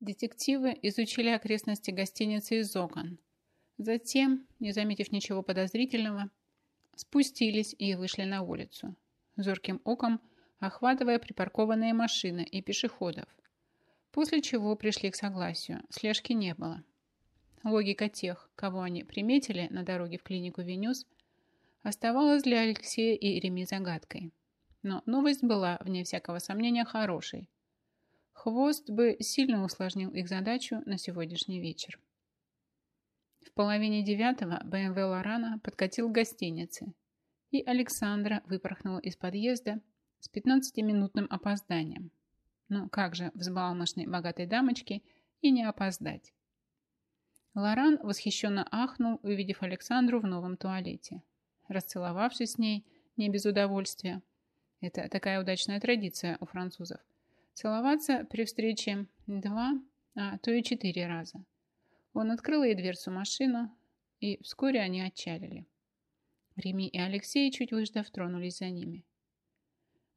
Детективы изучили окрестности гостиницы из окон. Затем, не заметив ничего подозрительного, спустились и вышли на улицу, зорким оком охватывая припаркованные машины и пешеходов. После чего пришли к согласию, слежки не было. Логика тех, кого они приметили на дороге в клинику Венюс, оставалась для Алексея и Реми загадкой. Но новость была, вне всякого сомнения, хорошей – хвост бы сильно усложнил их задачу на сегодняшний вечер. В половине девятого БМВ Лорана подкатил к гостинице, и Александра выпорхнула из подъезда с 15-минутным опозданием. Ну как же взбалмошной богатой дамочке и не опоздать. Лоран восхищенно ахнул, увидев Александру в новом туалете. Расцеловавшись с ней, не без удовольствия. Это такая удачная традиция у французов – Целоваться при встрече два, а то и четыре раза. Он открыл ей дверцу машину, и вскоре они отчалили. Реми и Алексей, чуть выждав, тронулись за ними.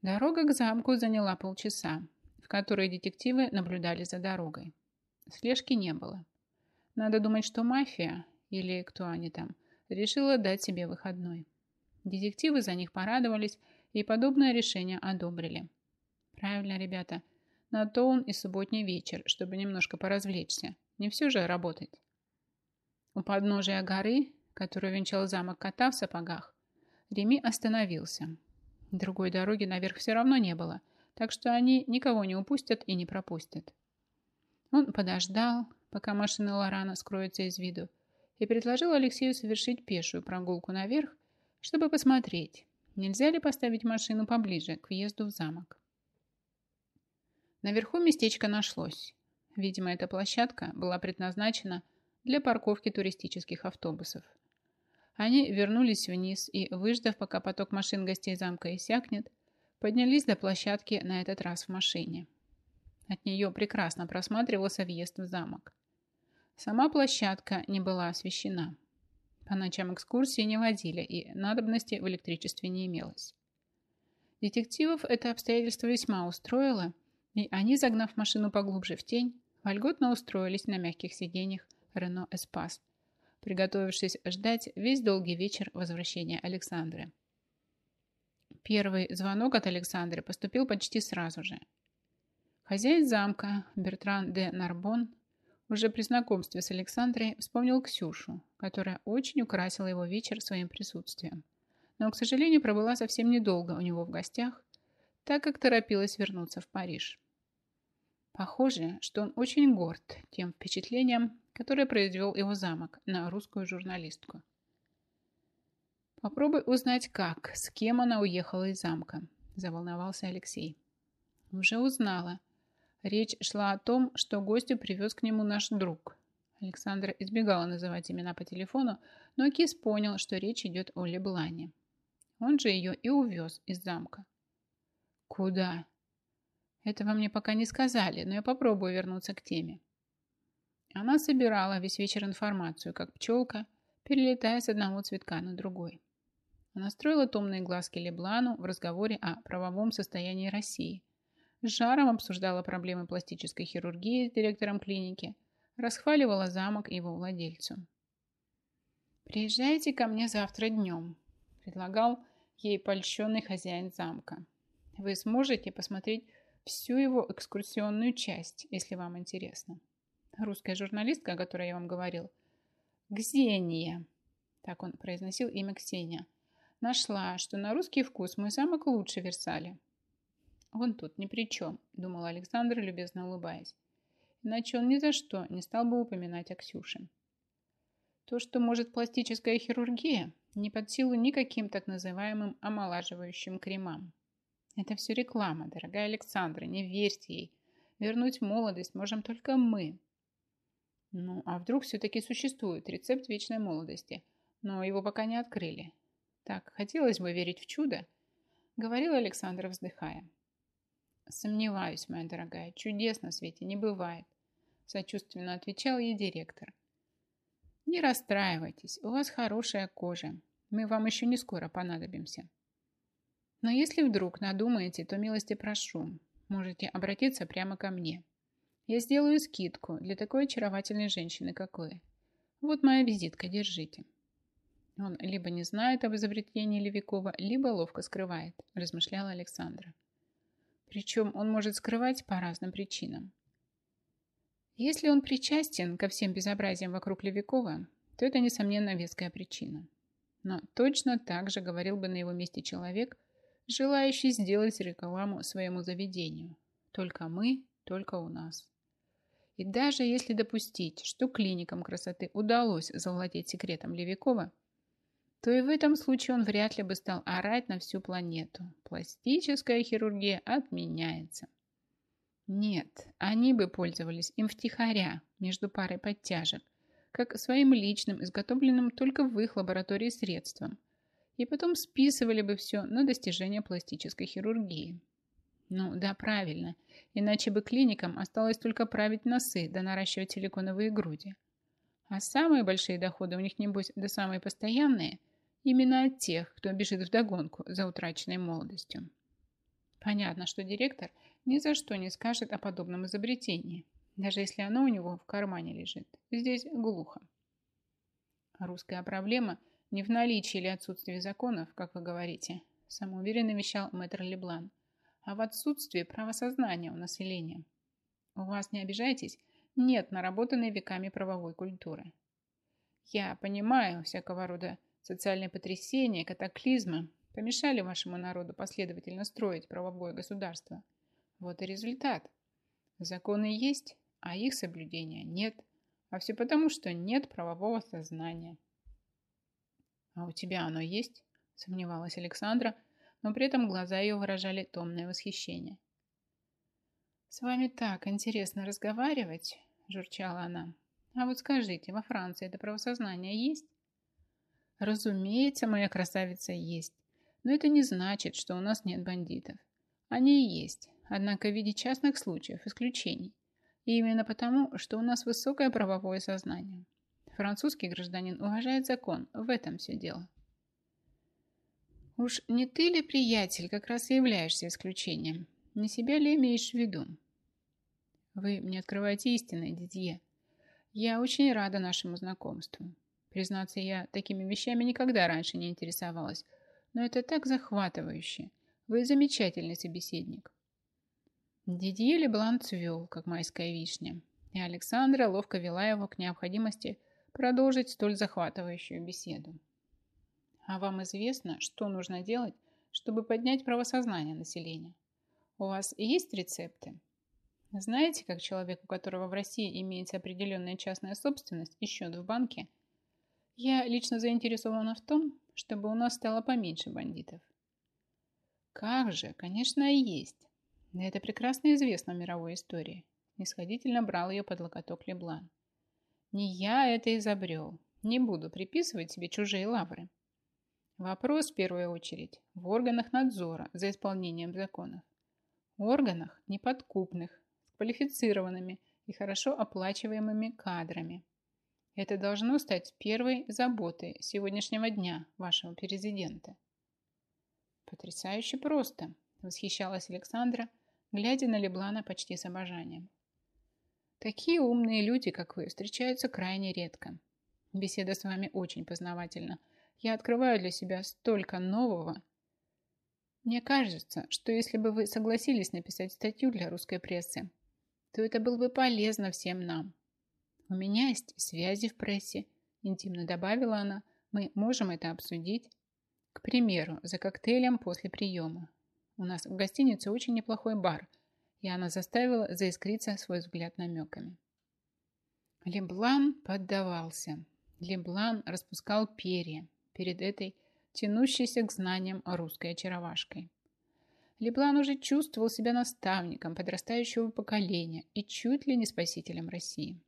Дорога к замку заняла полчаса, в которой детективы наблюдали за дорогой. Слежки не было. Надо думать, что мафия, или кто они там, решила дать себе выходной. Детективы за них порадовались и подобное решение одобрили. Правильно, ребята, на то он и субботний вечер, чтобы немножко поразвлечься. Не все же работать. У подножия горы, которую венчал замок кота в сапогах, Реми остановился. Другой дороги наверх все равно не было, так что они никого не упустят и не пропустят. Он подождал, пока машина Лорана скроется из виду, и предложил Алексею совершить пешую прогулку наверх, чтобы посмотреть, нельзя ли поставить машину поближе к въезду в замок. Наверху местечко нашлось. Видимо, эта площадка была предназначена для парковки туристических автобусов. Они вернулись вниз и, выждав, пока поток машин гостей замка иссякнет, поднялись до площадки на этот раз в машине. От нее прекрасно просматривался въезд в замок. Сама площадка не была освещена. По ночам экскурсии не водили, и надобности в электричестве не имелось. Детективов это обстоятельство весьма устроило – и они, загнав машину поглубже в тень, вольготно устроились на мягких сиденьях Рено Эспас, приготовившись ждать весь долгий вечер возвращения Александры. Первый звонок от Александры поступил почти сразу же. Хозяин замка Бертран де Нарбон уже при знакомстве с Александрой вспомнил Ксюшу, которая очень украсила его вечер своим присутствием, но, к сожалению, пробыла совсем недолго у него в гостях, так как торопилась вернуться в Париж. Похоже, что он очень горд тем впечатлением, которое произвел его замок на русскую журналистку. «Попробуй узнать, как, с кем она уехала из замка», – заволновался Алексей. «Уже узнала. Речь шла о том, что гостю привез к нему наш друг». Александра избегала называть имена по телефону, но Кис понял, что речь идет о Леблане. Он же ее и увез из замка. «Куда?» Этого мне пока не сказали, но я попробую вернуться к теме. Она собирала весь вечер информацию, как пчелка, перелетая с одного цветка на другой. Она строила томные глазки Леблану в разговоре о правовом состоянии России. С жаром обсуждала проблемы пластической хирургии с директором клиники, расхваливала замок и его владельцу. «Приезжайте ко мне завтра днем», – предлагал ей польщенный хозяин замка. «Вы сможете посмотреть всю его экскурсионную часть, если вам интересно. Русская журналистка, о которой я вам говорил, Ксения, так он произносил имя Ксения, нашла, что на русский вкус мой самок лучше Версаля. Он тут ни при чем, думал Александр, любезно улыбаясь. Иначе он ни за что не стал бы упоминать о Ксюше. То, что может пластическая хирургия, не под силу никаким так называемым омолаживающим кремам. Это все реклама, дорогая Александра, не верьте ей. Вернуть молодость можем только мы. Ну, а вдруг все-таки существует рецепт вечной молодости, но его пока не открыли. Так, хотелось бы верить в чудо, говорила Александра, вздыхая. Сомневаюсь, моя дорогая, чудес на свете не бывает, сочувственно отвечал ей директор. Не расстраивайтесь, у вас хорошая кожа. Мы вам еще не скоро понадобимся. Но если вдруг надумаете, то милости прошу, можете обратиться прямо ко мне. Я сделаю скидку для такой очаровательной женщины, как вы. Вот моя визитка, держите. Он либо не знает об изобретении Левикова, либо ловко скрывает, размышляла Александра. Причем он может скрывать по разным причинам. Если он причастен ко всем безобразиям вокруг Левикова, то это, несомненно, веская причина. Но точно так же говорил бы на его месте человек – желающий сделать рекламу своему заведению. Только мы, только у нас. И даже если допустить, что клиникам красоты удалось завладеть секретом Левикова, то и в этом случае он вряд ли бы стал орать на всю планету. Пластическая хирургия отменяется. Нет, они бы пользовались им втихаря, между парой подтяжек, как своим личным, изготовленным только в их лаборатории средством – и потом списывали бы все на достижение пластической хирургии. Ну да, правильно, иначе бы клиникам осталось только править носы да наращивать силиконовые груди. А самые большие доходы у них, небось, да самые постоянные – именно от тех, кто бежит вдогонку за утраченной молодостью. Понятно, что директор ни за что не скажет о подобном изобретении, даже если оно у него в кармане лежит. Здесь глухо. Русская проблема – не в наличии или отсутствии законов, как вы говорите, самоуверенно вещал мэтр Леблан, а в отсутствии правосознания у населения. У вас, не обижайтесь, нет наработанной веками правовой культуры. Я понимаю всякого рода социальные потрясения, катаклизмы помешали вашему народу последовательно строить правовое государство. Вот и результат. Законы есть, а их соблюдения нет. А все потому, что нет правового сознания. «А у тебя оно есть?» – сомневалась Александра, но при этом глаза ее выражали томное восхищение. «С вами так интересно разговаривать», – журчала она. «А вот скажите, во Франции это правосознание есть?» «Разумеется, моя красавица есть, но это не значит, что у нас нет бандитов. Они и есть, однако в виде частных случаев, исключений. И именно потому, что у нас высокое правовое сознание. Французский гражданин уважает закон, в этом все дело. Уж не ты ли, приятель, как раз и являешься исключением? Не себя ли имеешь в виду? Вы мне открываете истинное, Дидье. Я очень рада нашему знакомству. Признаться, я такими вещами никогда раньше не интересовалась. Но это так захватывающе. Вы замечательный собеседник. Дидье Леблан цвел, как майская вишня. И Александра ловко вела его к необходимости – продолжить столь захватывающую беседу. А вам известно, что нужно делать, чтобы поднять правосознание населения? У вас есть рецепты? Знаете, как человек, у которого в России имеется определенная частная собственность и счет в банке? Я лично заинтересована в том, чтобы у нас стало поменьше бандитов. Как же, конечно, и есть. Это прекрасно известно в мировой истории. Нисходительно брал ее под локоток Леблан. Не я это изобрел. Не буду приписывать себе чужие лавры. Вопрос, в первую очередь, в органах надзора за исполнением законов. Органах неподкупных, с квалифицированными и хорошо оплачиваемыми кадрами. Это должно стать первой заботой сегодняшнего дня вашего президента. Потрясающе просто, восхищалась Александра, глядя на Леблана почти с обожанием. Такие умные люди, как вы, встречаются крайне редко. Беседа с вами очень познавательна. Я открываю для себя столько нового. Мне кажется, что если бы вы согласились написать статью для русской прессы, то это было бы полезно всем нам. У меня есть связи в прессе, интимно добавила она. Мы можем это обсудить. К примеру, за коктейлем после приема. У нас в гостинице очень неплохой бар – и она заставила заискриться свой взгляд намеками. Леблан поддавался. Леблан распускал перья перед этой тянущейся к знаниям русской очаровашкой. Леблан уже чувствовал себя наставником подрастающего поколения и чуть ли не спасителем России.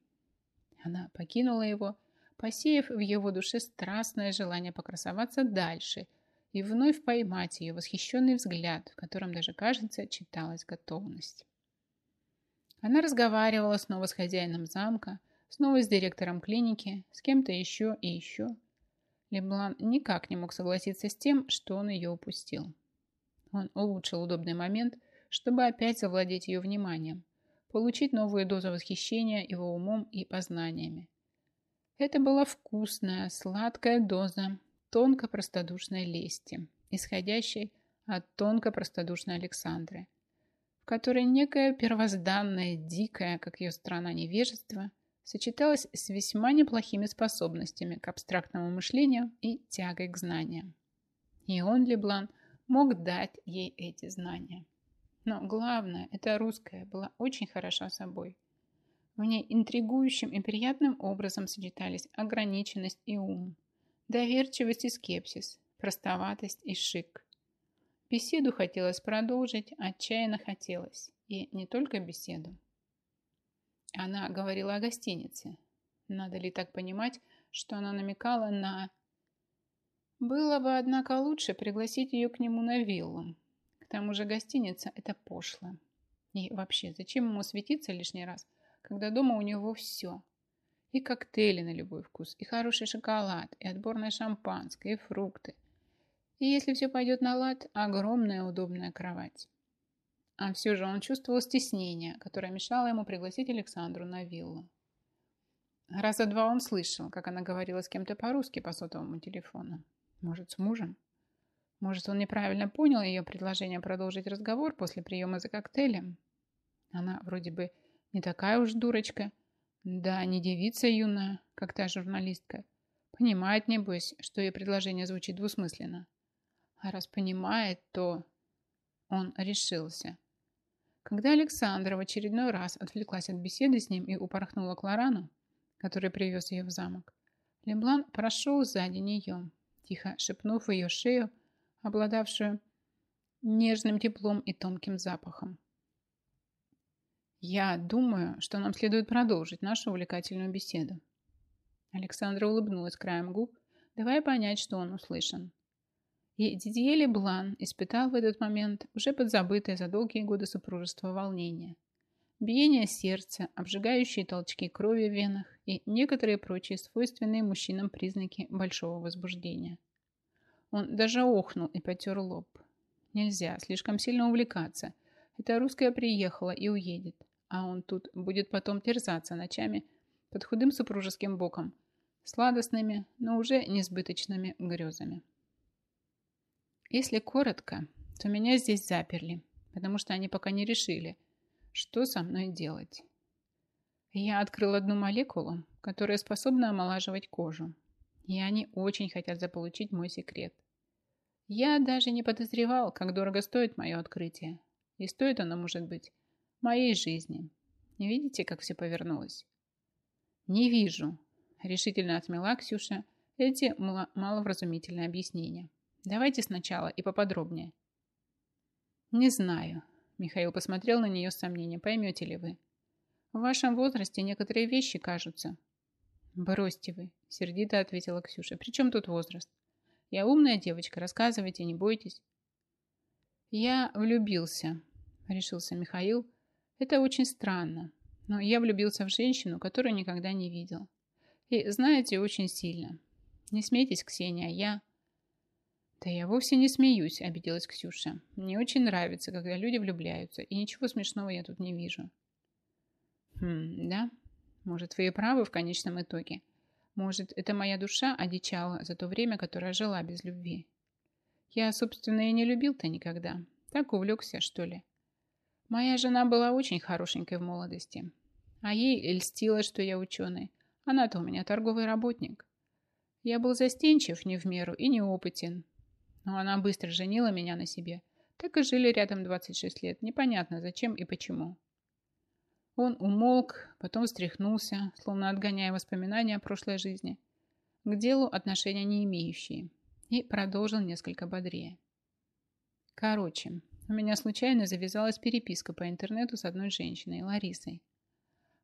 Она покинула его, посеяв в его душе страстное желание покрасоваться дальше – и вновь поймать ее восхищенный взгляд, в котором даже, кажется, читалась готовность. Она разговаривала снова с хозяином замка, снова с директором клиники, с кем-то еще и еще. Леблан никак не мог согласиться с тем, что он ее упустил. Он улучшил удобный момент, чтобы опять завладеть ее вниманием, получить новую дозу восхищения его умом и познаниями. Это была вкусная, сладкая доза тонко-простодушной лести, исходящей от тонко-простодушной Александры, в которой некое первозданное, дикое, как ее страна, невежество сочеталось с весьма неплохими способностями к абстрактному мышлению и тягой к знаниям. И он, Леблан, мог дать ей эти знания. Но главное, эта русская была очень хороша собой. В ней интригующим и приятным образом сочетались ограниченность и ум, Доверчивость и скепсис, простоватость и шик. Беседу хотелось продолжить, отчаянно хотелось. И не только беседу. Она говорила о гостинице. Надо ли так понимать, что она намекала на... Было бы, однако, лучше пригласить ее к нему на виллу. К тому же гостиница – это пошло. И вообще, зачем ему светиться лишний раз, когда дома у него все? И коктейли на любой вкус, и хороший шоколад, и отборное шампанское, и фрукты. И если все пойдет на лад, огромная удобная кровать. А все же он чувствовал стеснение, которое мешало ему пригласить Александру на виллу. Раза два он слышал, как она говорила с кем-то по-русски по сотовому телефону. Может, с мужем? Может, он неправильно понял ее предложение продолжить разговор после приема за коктейлем? Она вроде бы не такая уж дурочка – да, не девица юная, как та журналистка. Понимает, небось, что ее предложение звучит двусмысленно. А раз понимает, то... Он решился. Когда Александра в очередной раз отвлеклась от беседы с ним и упорхнула к Лорану, который привез ее в замок, Леблан прошел сзади нее, тихо шепнув ее шею, обладавшую нежным теплом и тонким запахом. Я думаю, что нам следует продолжить нашу увлекательную беседу. Александра улыбнулась краем губ, давая понять, что он услышан. И Дидье Леблан испытал в этот момент уже подзабытое за долгие годы супружества волнение. Биение сердца, обжигающие толчки крови в венах и некоторые прочие свойственные мужчинам признаки большого возбуждения. Он даже охнул и потер лоб. Нельзя, слишком сильно увлекаться. Эта русская приехала и уедет. А он тут будет потом терзаться ночами под худым супружеским боком, сладостными, но уже несбыточными грезами. Если коротко, то меня здесь заперли, потому что они пока не решили, что со мной делать. Я открыл одну молекулу, которая способна омолаживать кожу, и они очень хотят заполучить мой секрет. Я даже не подозревал, как дорого стоит мое открытие, и стоит оно, может быть, моей жизни. Не видите, как все повернулось? Не вижу, решительно отмела Ксюша эти маловразумительные объяснения. Давайте сначала и поподробнее. Не знаю. Михаил посмотрел на нее с сомнением. Поймете ли вы? В вашем возрасте некоторые вещи кажутся. Бросьте вы, сердито ответила Ксюша. При чем тут возраст? Я умная девочка, рассказывайте, не бойтесь. Я влюбился, решился Михаил, это очень странно, но я влюбился в женщину, которую никогда не видел. И, знаете, очень сильно. Не смейтесь, Ксения, а я... Да я вовсе не смеюсь, обиделась Ксюша. Мне очень нравится, когда люди влюбляются, и ничего смешного я тут не вижу. Хм, да? Может, вы и правы в конечном итоге. Может, это моя душа одичала за то время, которое жила без любви. Я, собственно, и не любил-то никогда. Так увлекся, что ли. Моя жена была очень хорошенькой в молодости. А ей льстило, что я ученый. Она-то у меня торговый работник. Я был застенчив не в меру и неопытен. Но она быстро женила меня на себе. Так и жили рядом 26 лет. Непонятно, зачем и почему. Он умолк, потом встряхнулся, словно отгоняя воспоминания о прошлой жизни, к делу отношения не имеющие, и продолжил несколько бодрее. Короче, у меня случайно завязалась переписка по интернету с одной женщиной, Ларисой.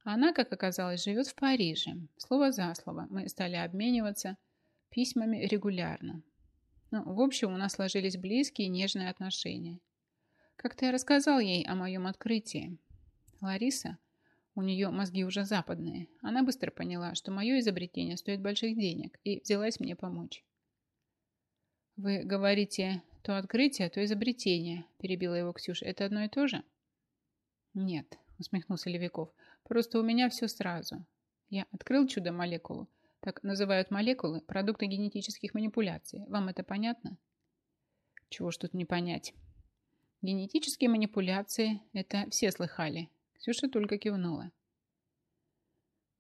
Она, как оказалось, живет в Париже. Слово за слово. Мы стали обмениваться письмами регулярно. Ну, в общем, у нас сложились близкие и нежные отношения. Как-то я рассказал ей о моем открытии. Лариса, у нее мозги уже западные, она быстро поняла, что мое изобретение стоит больших денег и взялась мне помочь. Вы говорите, то открытие, то изобретение, перебила его Ксюша. Это одно и то же? Нет, усмехнулся Левиков. Просто у меня все сразу. Я открыл чудо-молекулу. Так называют молекулы продукты генетических манипуляций. Вам это понятно? Чего ж тут не понять? Генетические манипуляции – это все слыхали. Ксюша только кивнула.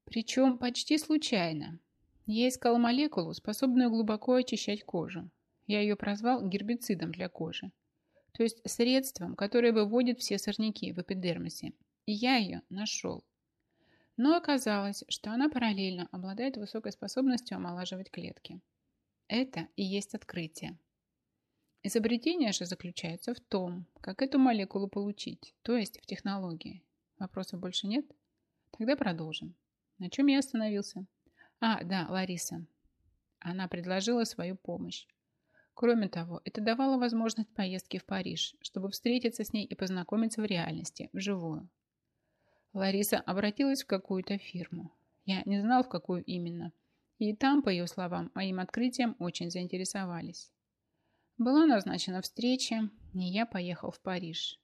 Причем почти случайно. Я искал молекулу, способную глубоко очищать кожу. Я ее прозвал гербицидом для кожи. То есть средством, которое выводит все сорняки в эпидермисе. И я ее нашел. Но оказалось, что она параллельно обладает высокой способностью омолаживать клетки. Это и есть открытие. Изобретение же заключается в том, как эту молекулу получить, то есть в технологии. Вопросов больше нет? Тогда продолжим. На чем я остановился? А, да, Лариса. Она предложила свою помощь. Кроме того, это давало возможность поездки в Париж, чтобы встретиться с ней и познакомиться в реальности, вживую. Лариса обратилась в какую-то фирму. Я не знал, в какую именно. И там, по ее словам, моим открытием очень заинтересовались. Была назначена встреча, и я поехал в Париж.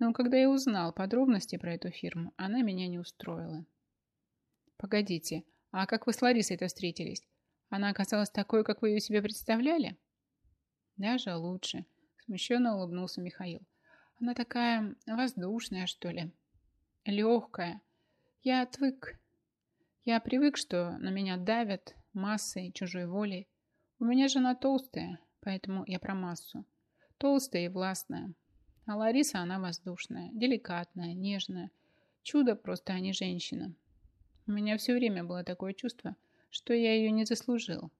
Но когда я узнал подробности про эту фирму, она меня не устроила. «Погодите, а как вы с Ларисой-то встретились? Она оказалась такой, как вы ее себе представляли?» Даже лучше. Смущенно улыбнулся Михаил. Она такая воздушная, что ли. Легкая. Я отвык. Я привык, что на меня давят массой чужой воли. У меня жена толстая, поэтому я про массу. Толстая и властная. А Лариса, она воздушная, деликатная, нежная. Чудо просто, а не женщина. У меня все время было такое чувство, что я ее не заслужил.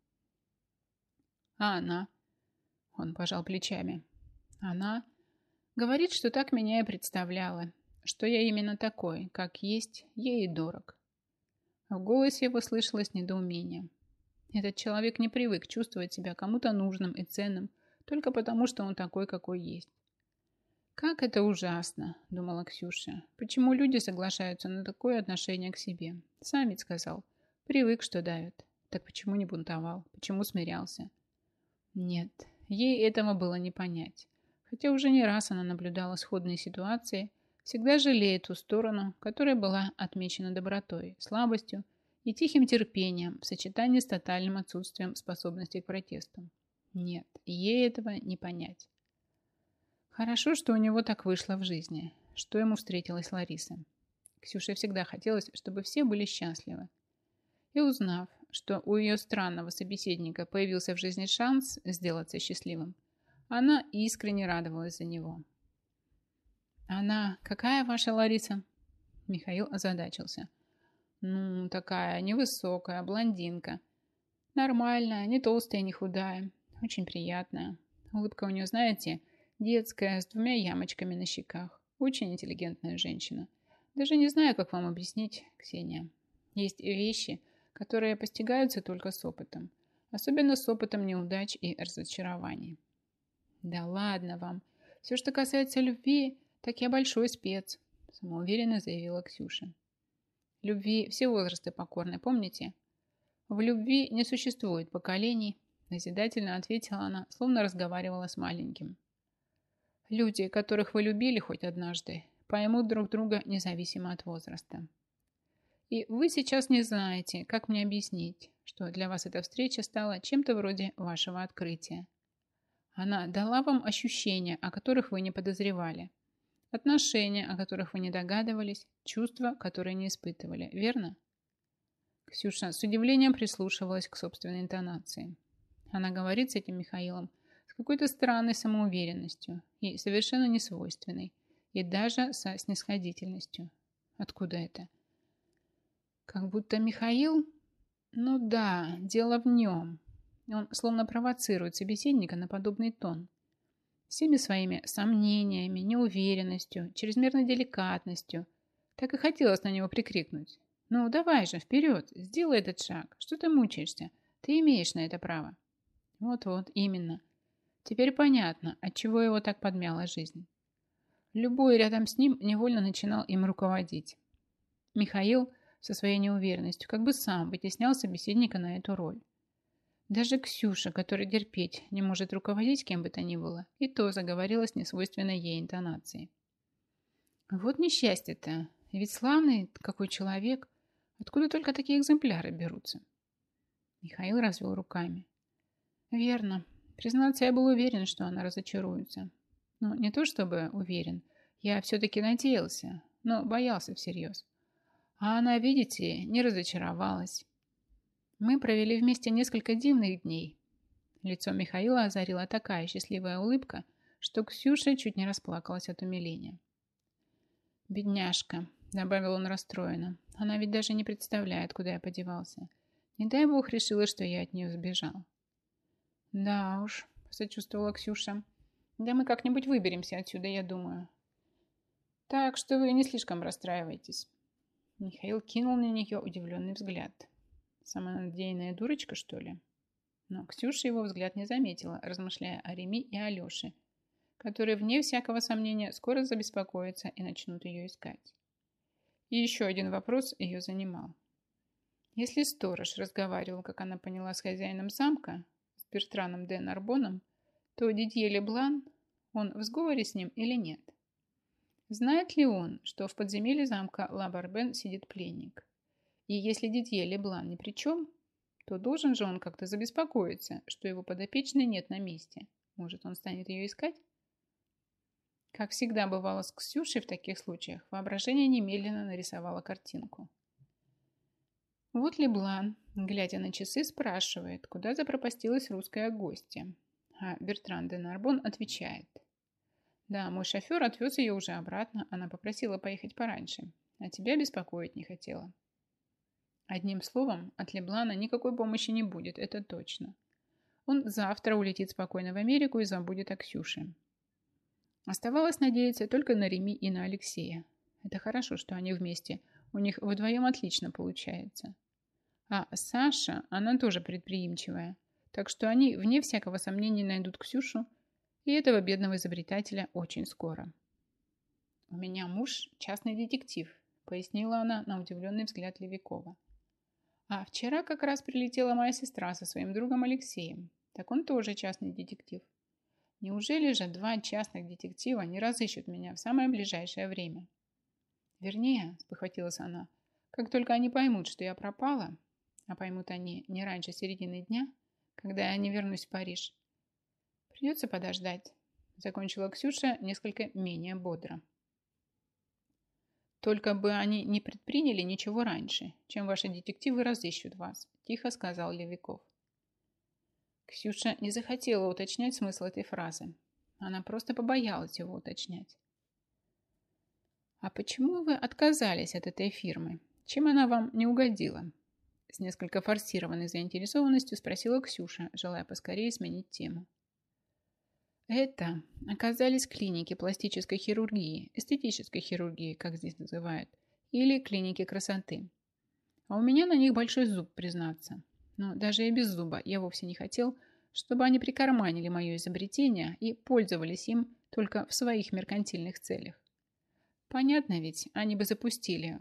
А она? Он пожал плечами. Она говорит, что так меня и представляла, что я именно такой, как есть, ей и дорог. В голосе его слышалось недоумение. Этот человек не привык чувствовать себя кому-то нужным и ценным, только потому, что он такой, какой есть. «Как это ужасно!» – думала Ксюша. «Почему люди соглашаются на такое отношение к себе?» Сам ведь сказал. «Привык, что давят. Так почему не бунтовал? Почему смирялся?» «Нет, Ей этого было не понять. Хотя уже не раз она наблюдала сходные ситуации, всегда жалея ту сторону, которая была отмечена добротой, слабостью и тихим терпением в сочетании с тотальным отсутствием способности к протесту. Нет, ей этого не понять. Хорошо, что у него так вышло в жизни, что ему встретилась Лариса. Ксюше всегда хотелось, чтобы все были счастливы. И узнав, что у ее странного собеседника появился в жизни шанс сделаться счастливым, она искренне радовалась за него. «Она какая ваша Лариса?» Михаил озадачился. «Ну, такая невысокая, блондинка. Нормальная, не толстая, не худая. Очень приятная. Улыбка у нее, знаете, детская, с двумя ямочками на щеках. Очень интеллигентная женщина. Даже не знаю, как вам объяснить, Ксения. Есть вещи, которые постигаются только с опытом, особенно с опытом неудач и разочарований. «Да ладно вам! Все, что касается любви, так я большой спец», самоуверенно заявила Ксюша. «Любви все возрасты покорны, помните?» «В любви не существует поколений», назидательно ответила она, словно разговаривала с маленьким. «Люди, которых вы любили хоть однажды, поймут друг друга независимо от возраста». И вы сейчас не знаете, как мне объяснить, что для вас эта встреча стала чем-то вроде вашего открытия. Она дала вам ощущения, о которых вы не подозревали. Отношения, о которых вы не догадывались, чувства, которые не испытывали, верно? Ксюша с удивлением прислушивалась к собственной интонации. Она говорит с этим Михаилом с какой-то странной самоуверенностью, и совершенно несвойственной, и даже со снисходительностью. Откуда это? Как будто Михаил... Ну да, дело в нем. Он словно провоцирует собеседника на подобный тон. Всеми своими сомнениями, неуверенностью, чрезмерной деликатностью. Так и хотелось на него прикрикнуть. «Ну, давай же, вперед, сделай этот шаг. Что ты мучаешься? Ты имеешь на это право». Вот-вот, именно. Теперь понятно, отчего его так подмяла жизнь. Любой рядом с ним невольно начинал им руководить. Михаил – со своей неуверенностью, как бы сам вытеснял собеседника на эту роль. Даже Ксюша, которая терпеть не может руководить кем бы то ни было, и то заговорила с несвойственной ей интонацией. Вот несчастье-то, ведь славный какой человек, откуда только такие экземпляры берутся? Михаил развел руками. Верно. Признаться, я был уверен, что она разочаруется. Ну, не то чтобы уверен, я все-таки надеялся, но боялся всерьез. А она, видите, не разочаровалась. Мы провели вместе несколько дивных дней. Лицо Михаила озарила такая счастливая улыбка, что Ксюша чуть не расплакалась от умиления. «Бедняжка», — добавил он расстроенно, — «она ведь даже не представляет, куда я подевался. Не дай бог решила, что я от нее сбежал». «Да уж», — сочувствовала Ксюша, — «да мы как-нибудь выберемся отсюда, я думаю». «Так что вы не слишком расстраивайтесь». Михаил кинул на нее удивленный взгляд. Самонадеянная дурочка, что ли? Но Ксюша его взгляд не заметила, размышляя о Реми и Алёше, которые, вне всякого сомнения, скоро забеспокоятся и начнут ее искать. И еще один вопрос ее занимал. Если сторож разговаривал, как она поняла, с хозяином замка, с Бертраном де Нарбоном, то Дидье Леблан, он в сговоре с ним или нет? Знает ли он, что в подземелье замка Лабарбен сидит пленник? И если Дидье Леблан ни при чем, то должен же он как-то забеспокоиться, что его подопечной нет на месте. Может, он станет ее искать? Как всегда бывало с Ксюшей в таких случаях, воображение немедленно нарисовало картинку. Вот Леблан, глядя на часы, спрашивает, куда запропастилась русская гостья. А Бертран де Нарбон отвечает – да, мой шофер отвез ее уже обратно. Она попросила поехать пораньше. А тебя беспокоить не хотела. Одним словом, от Леблана никакой помощи не будет, это точно. Он завтра улетит спокойно в Америку и забудет о Ксюше. Оставалось надеяться только на Реми и на Алексея. Это хорошо, что они вместе. У них вдвоем отлично получается. А Саша, она тоже предприимчивая. Так что они, вне всякого сомнения, найдут Ксюшу – и этого бедного изобретателя очень скоро. «У меня муж – частный детектив», – пояснила она на удивленный взгляд Левикова. «А вчера как раз прилетела моя сестра со своим другом Алексеем. Так он тоже частный детектив. Неужели же два частных детектива не разыщут меня в самое ближайшее время?» «Вернее», – спохватилась она, – «как только они поймут, что я пропала, а поймут они не раньше середины дня, когда я не вернусь в Париж, Придется подождать, закончила Ксюша несколько менее бодро. «Только бы они не предприняли ничего раньше, чем ваши детективы разыщут вас», – тихо сказал Левиков. Ксюша не захотела уточнять смысл этой фразы. Она просто побоялась его уточнять. «А почему вы отказались от этой фирмы? Чем она вам не угодила?» С несколько форсированной заинтересованностью спросила Ксюша, желая поскорее сменить тему. Это оказались клиники пластической хирургии, эстетической хирургии, как здесь называют, или клиники красоты. А у меня на них большой зуб, признаться. Но даже и без зуба я вовсе не хотел, чтобы они прикарманили мое изобретение и пользовались им только в своих меркантильных целях. Понятно ведь, они бы запустили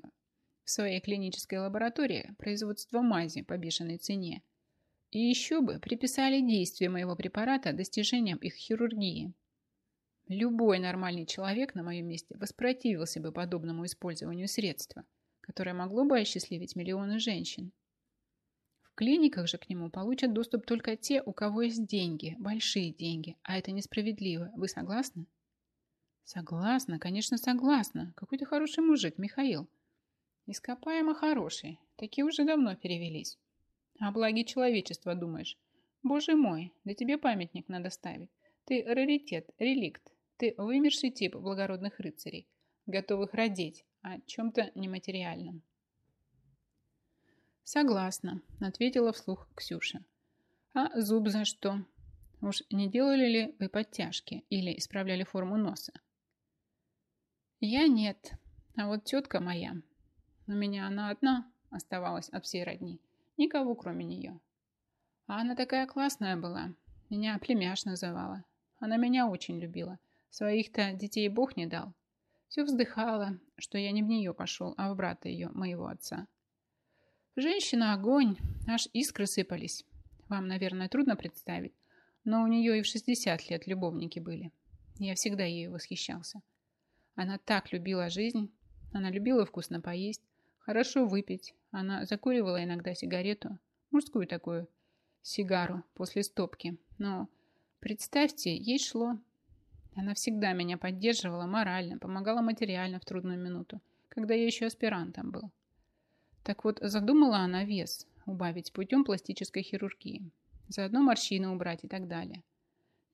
в своей клинической лаборатории производство мази по бешеной цене, и еще бы приписали действие моего препарата достижениям их хирургии. Любой нормальный человек на моем месте воспротивился бы подобному использованию средства, которое могло бы осчастливить миллионы женщин. В клиниках же к нему получат доступ только те, у кого есть деньги, большие деньги, а это несправедливо. Вы согласны? Согласна, конечно, согласна. Какой ты хороший мужик, Михаил. Ископаемо хороший. Такие уже давно перевелись. А о благе человечества думаешь. Боже мой, да тебе памятник надо ставить. Ты раритет, реликт. Ты вымерший тип благородных рыцарей, готовых родить о чем-то нематериальном. «Согласна», — ответила вслух Ксюша. «А зуб за что? Уж не делали ли вы подтяжки или исправляли форму носа?» «Я нет, а вот тетка моя. У меня она одна оставалась от всей родни. Никого, кроме нее. А она такая классная была. Меня племяш называла. Она меня очень любила. Своих-то детей Бог не дал. Все вздыхала, что я не в нее пошел, а в брата ее, моего отца. Женщина огонь, аж искры сыпались. Вам, наверное, трудно представить, но у нее и в 60 лет любовники были. Я всегда ею восхищался. Она так любила жизнь, она любила вкусно поесть, хорошо выпить, она закуривала иногда сигарету, мужскую такую, сигару после стопки. Но представьте, ей шло. Она всегда меня поддерживала морально, помогала материально в трудную минуту, когда я еще аспирантом был. Так вот, задумала она вес убавить путем пластической хирургии. Заодно морщины убрать и так далее.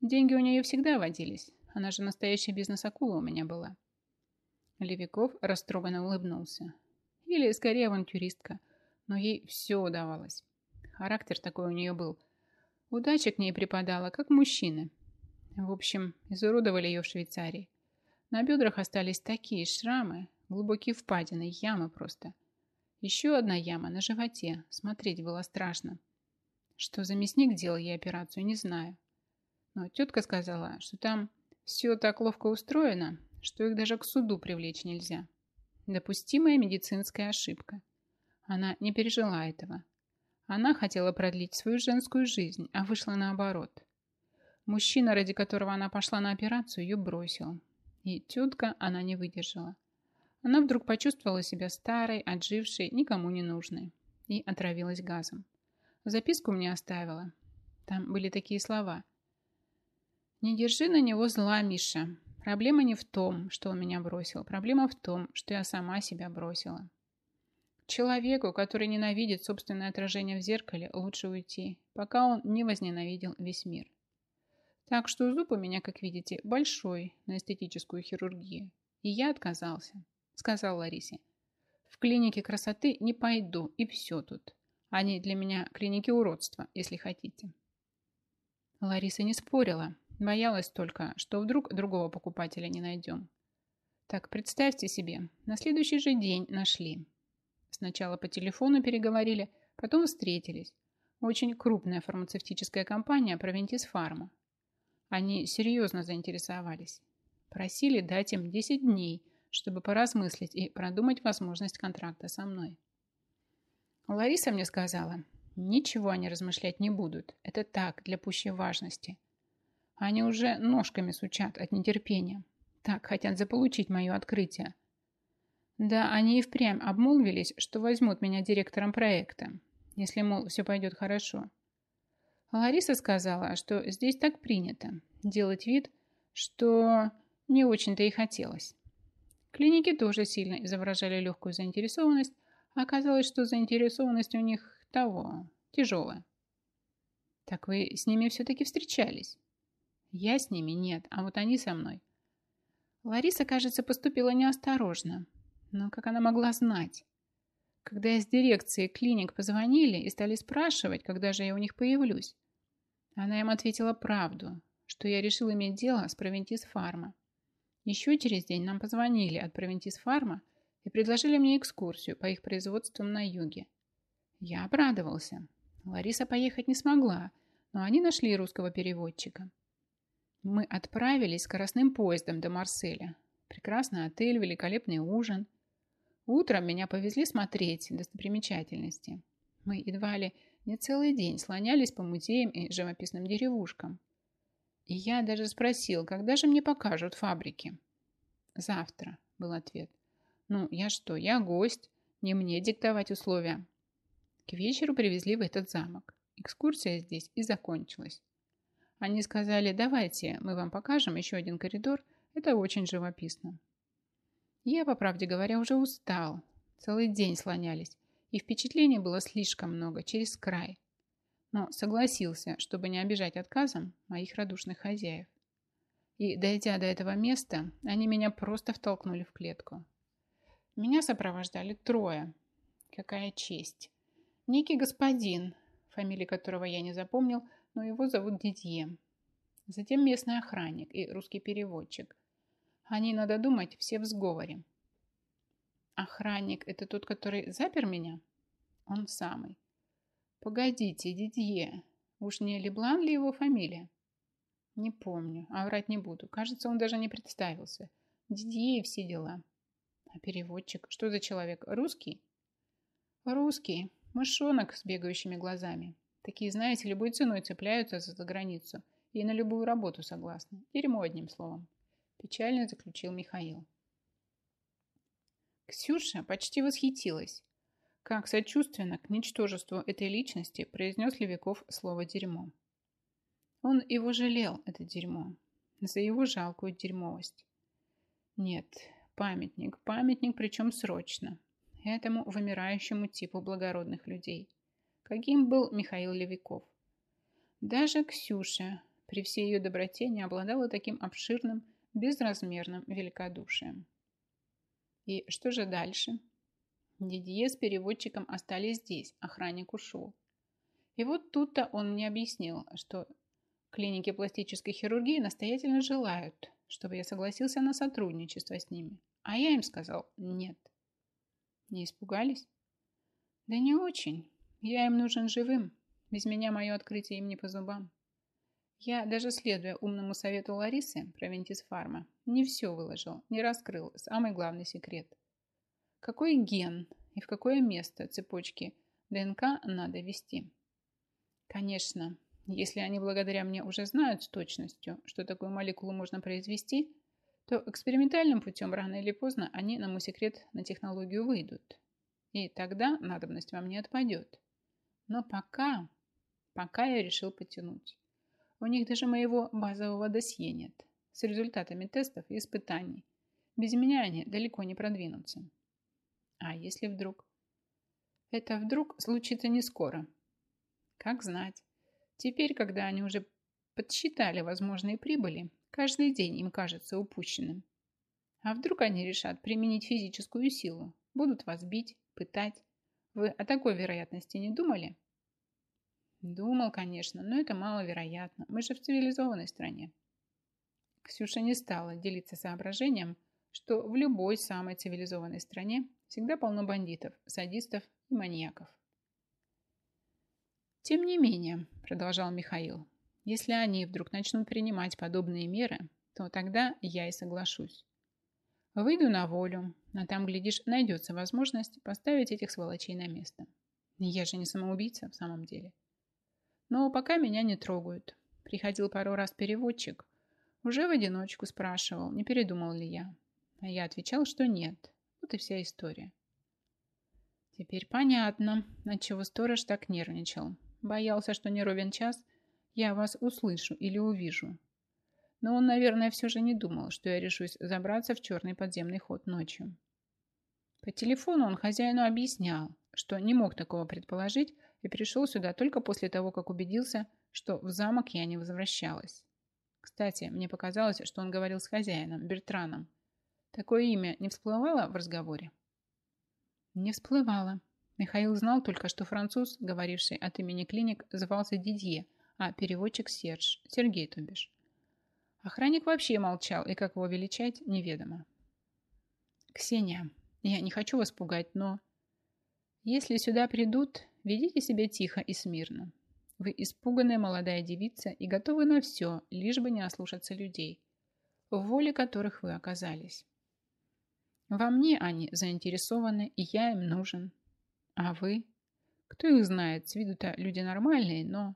Деньги у нее всегда водились. Она же настоящая бизнес-акула у меня была. Левиков растроганно улыбнулся или скорее авантюристка, но ей все удавалось. Характер такой у нее был. Удача к ней припадала, как мужчины. В общем, изуродовали ее в Швейцарии. На бедрах остались такие шрамы, глубокие впадины, ямы просто. Еще одна яма на животе, смотреть было страшно. Что за мясник делал ей операцию, не знаю. Но тетка сказала, что там все так ловко устроено, что их даже к суду привлечь нельзя. Допустимая медицинская ошибка. Она не пережила этого. Она хотела продлить свою женскую жизнь, а вышла наоборот. Мужчина, ради которого она пошла на операцию, ее бросил. И тетка она не выдержала. Она вдруг почувствовала себя старой, отжившей, никому не нужной. И отравилась газом. Записку мне оставила. Там были такие слова. «Не держи на него зла, Миша. Проблема не в том, что он меня бросил. Проблема в том, что я сама себя бросила. Человеку, который ненавидит собственное отражение в зеркале, лучше уйти, пока он не возненавидел весь мир. Так что зуб у меня, как видите, большой на эстетическую хирургию. И я отказался, сказал Ларисе. В клинике красоты не пойду, и все тут. Они для меня клиники уродства, если хотите. Лариса не спорила, Боялась только, что вдруг другого покупателя не найдем. Так представьте себе, на следующий же день нашли. Сначала по телефону переговорили, потом встретились. Очень крупная фармацевтическая компания Провентис Фарма. Они серьезно заинтересовались. Просили дать им 10 дней, чтобы поразмыслить и продумать возможность контракта со мной. Лариса мне сказала, ничего они размышлять не будут. Это так, для пущей важности. Они уже ножками сучат от нетерпения. Так хотят заполучить мое открытие. Да, они и впрямь обмолвились, что возьмут меня директором проекта, если, мол, все пойдет хорошо. Лариса сказала, что здесь так принято делать вид, что не очень-то и хотелось. Клиники тоже сильно изображали легкую заинтересованность, оказалось, что заинтересованность у них того, тяжелая. Так вы с ними все-таки встречались? Я с ними нет, а вот они со мной. Лариса, кажется, поступила неосторожно. Но как она могла знать? Когда из дирекции клиник позвонили и стали спрашивать, когда же я у них появлюсь, она им ответила правду, что я решил иметь дело с Провентис Фарма. Еще через день нам позвонили от Провентис Фарма и предложили мне экскурсию по их производствам на юге. Я обрадовался. Лариса поехать не смогла, но они нашли русского переводчика. Мы отправились скоростным поездом до Марселя. Прекрасный отель, великолепный ужин. Утром меня повезли смотреть достопримечательности. Мы едва ли не целый день слонялись по музеям и живописным деревушкам. И я даже спросил, когда же мне покажут фабрики. «Завтра», — был ответ. «Ну, я что, я гость, не мне диктовать условия». К вечеру привезли в этот замок. Экскурсия здесь и закончилась. Они сказали, давайте, мы вам покажем еще один коридор. Это очень живописно. Я, по правде говоря, уже устал. Целый день слонялись. И впечатлений было слишком много, через край. Но согласился, чтобы не обижать отказом моих радушных хозяев. И, дойдя до этого места, они меня просто втолкнули в клетку. Меня сопровождали трое. Какая честь. Некий господин, фамилии которого я не запомнил, но его зовут Дидье. Затем местный охранник и русский переводчик. Они, надо думать, все в сговоре. Охранник – это тот, который запер меня? Он самый. Погодите, Дидье. Уж не Леблан ли его фамилия? Не помню, а врать не буду. Кажется, он даже не представился. Дидье и все дела. А переводчик? Что за человек? Русский? Русский. Мышонок с бегающими глазами. Такие, знаете, любой ценой цепляются за границу и на любую работу согласны. Дерьмо, одним словом. Печально заключил Михаил. Ксюша почти восхитилась. Как сочувственно к ничтожеству этой личности произнес Левиков слово «дерьмо». Он его жалел, это дерьмо, за его жалкую дерьмовость. Нет, памятник, памятник, причем срочно, этому вымирающему типу благородных людей каким был Михаил Левиков. Даже Ксюша при всей ее доброте не обладала таким обширным, безразмерным великодушием. И что же дальше? Дидье с переводчиком остались здесь, охранник ушел. И вот тут-то он мне объяснил, что клиники пластической хирургии настоятельно желают, чтобы я согласился на сотрудничество с ними. А я им сказал «нет». Не испугались? Да не очень. Я им нужен живым. Без меня мое открытие им не по зубам. Я, даже следуя умному совету Ларисы, провинтис фарма, не все выложил, не раскрыл самый главный секрет. Какой ген и в какое место цепочки ДНК надо вести? Конечно, если они благодаря мне уже знают с точностью, что такую молекулу можно произвести, то экспериментальным путем рано или поздно они на мой секрет на технологию выйдут. И тогда надобность во мне отпадет. Но пока, пока я решил потянуть. У них даже моего базового досье нет с результатами тестов и испытаний. Без меня они далеко не продвинутся. А если вдруг? Это вдруг случится не скоро. Как знать. Теперь, когда они уже подсчитали возможные прибыли, каждый день им кажется упущенным. А вдруг они решат применить физическую силу, будут вас бить, пытать, вы о такой вероятности не думали? Думал, конечно, но это маловероятно. Мы же в цивилизованной стране. Ксюша не стала делиться соображением, что в любой самой цивилизованной стране всегда полно бандитов, садистов и маньяков. Тем не менее, продолжал Михаил, если они вдруг начнут принимать подобные меры, то тогда я и соглашусь. Выйду на волю, а там, глядишь, найдется возможность поставить этих сволочей на место. Я же не самоубийца в самом деле. Но пока меня не трогают. Приходил пару раз переводчик. Уже в одиночку спрашивал, не передумал ли я. А я отвечал, что нет. Вот и вся история. Теперь понятно, отчего сторож так нервничал. Боялся, что не ровен час я вас услышу или увижу но он, наверное, все же не думал, что я решусь забраться в черный подземный ход ночью. По телефону он хозяину объяснял, что не мог такого предположить и пришел сюда только после того, как убедился, что в замок я не возвращалась. Кстати, мне показалось, что он говорил с хозяином, Бертраном. Такое имя не всплывало в разговоре? Не всплывало. Михаил знал только, что француз, говоривший от имени клиник, звался Дидье, а переводчик Серж, Сергей Тубиш. Охранник вообще молчал, и как его величать, неведомо. «Ксения, я не хочу вас пугать, но...» «Если сюда придут, ведите себя тихо и смирно. Вы испуганная молодая девица и готовы на все, лишь бы не ослушаться людей, в воле которых вы оказались. Во мне они заинтересованы, и я им нужен. А вы? Кто их знает, с виду-то люди нормальные, но...»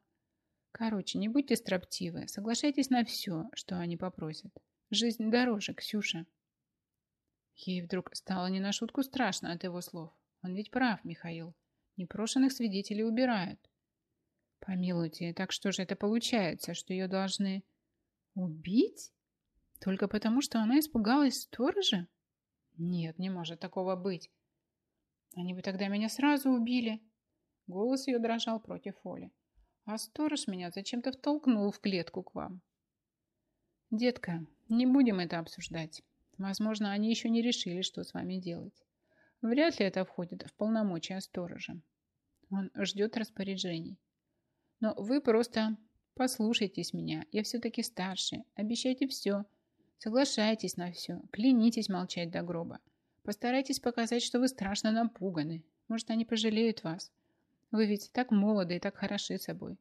Короче, не будьте строптивы, соглашайтесь на все, что они попросят. Жизнь дороже, Ксюша. Ей вдруг стало не на шутку страшно от его слов. Он ведь прав, Михаил. Непрошенных свидетелей убирают. Помилуйте, так что же это получается, что ее должны убить? Только потому, что она испугалась сторожа? Нет, не может такого быть. Они бы тогда меня сразу убили. Голос ее дрожал против Оли а сторож меня зачем-то втолкнул в клетку к вам. Детка, не будем это обсуждать. Возможно, они еще не решили, что с вами делать. Вряд ли это входит в полномочия сторожа. Он ждет распоряжений. Но вы просто послушайтесь меня. Я все-таки старше. Обещайте все. Соглашайтесь на все. Клянитесь молчать до гроба. Постарайтесь показать, что вы страшно напуганы. Может, они пожалеют вас. Вы ведь так молоды и так хороши собой.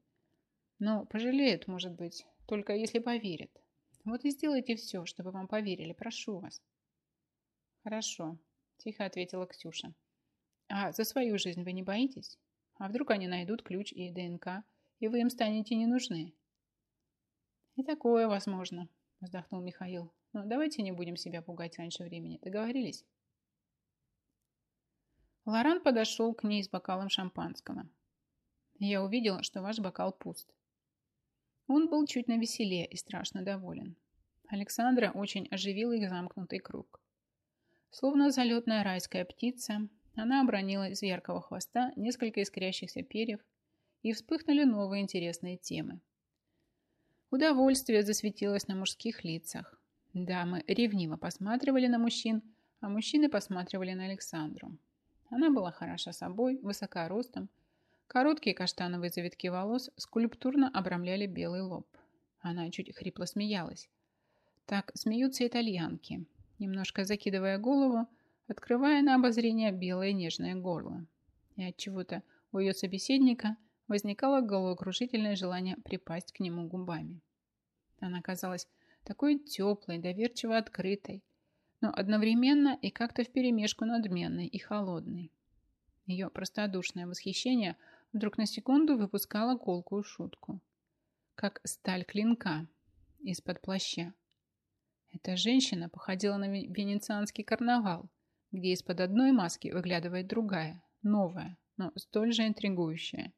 Но пожалеют, может быть, только если поверят. Вот и сделайте все, чтобы вам поверили, прошу вас. Хорошо, тихо ответила Ксюша. А за свою жизнь вы не боитесь? А вдруг они найдут ключ и ДНК, и вы им станете не нужны? И такое возможно, вздохнул Михаил. Но давайте не будем себя пугать раньше времени. Договорились? Лоран подошел к ней с бокалом шампанского. Я увидел, что ваш бокал пуст. Он был чуть навеселее и страшно доволен. Александра очень оживила их замкнутый круг. Словно залетная райская птица, она обронила из яркого хвоста несколько искрящихся перьев, и вспыхнули новые интересные темы. Удовольствие засветилось на мужских лицах. Дамы ревниво посматривали на мужчин, а мужчины посматривали на Александру. Она была хороша собой, высока ростом, Короткие каштановые завитки волос скульптурно обрамляли белый лоб. Она чуть хрипло смеялась. Так смеются итальянки, немножко закидывая голову, открывая на обозрение белое нежное горло. И от чего то у ее собеседника возникало головокружительное желание припасть к нему губами. Она казалась такой теплой, доверчиво открытой, но одновременно и как-то вперемешку надменной и холодной. Ее простодушное восхищение – вдруг на секунду выпускала колкую шутку. Как сталь клинка из-под плаща. Эта женщина походила на венецианский карнавал, где из-под одной маски выглядывает другая, новая, но столь же интригующая.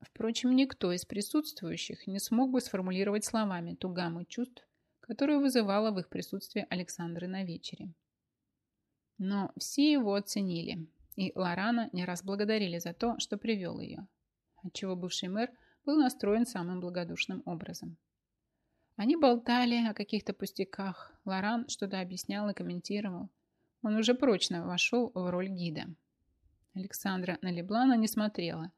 Впрочем, никто из присутствующих не смог бы сформулировать словами ту гамму чувств, которую вызывала в их присутствии Александры на вечере. Но все его оценили, и Лорана не раз благодарили за то, что привел ее, отчего бывший мэр был настроен самым благодушным образом. Они болтали о каких-то пустяках, Лоран что-то объяснял и комментировал. Он уже прочно вошел в роль гида. Александра на Леблана не смотрела,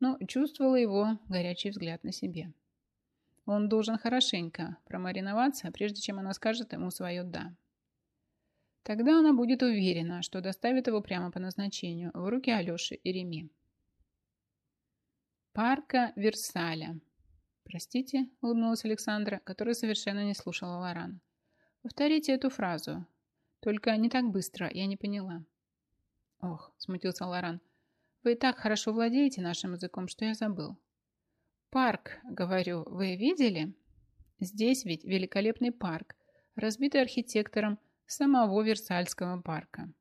но чувствовала его горячий взгляд на себе. Он должен хорошенько промариноваться, прежде чем она скажет ему свое «да». Тогда она будет уверена, что доставит его прямо по назначению в руки Алёши и Реми. Парка Версаля. Простите, улыбнулась Александра, которая совершенно не слушала Лорана. Повторите эту фразу. Только не так быстро, я не поняла. Ох, смутился Лоран. Вы и так хорошо владеете нашим языком, что я забыл. Парк, говорю, вы видели? Здесь ведь великолепный парк, разбитый архитектором самого Версальского парка.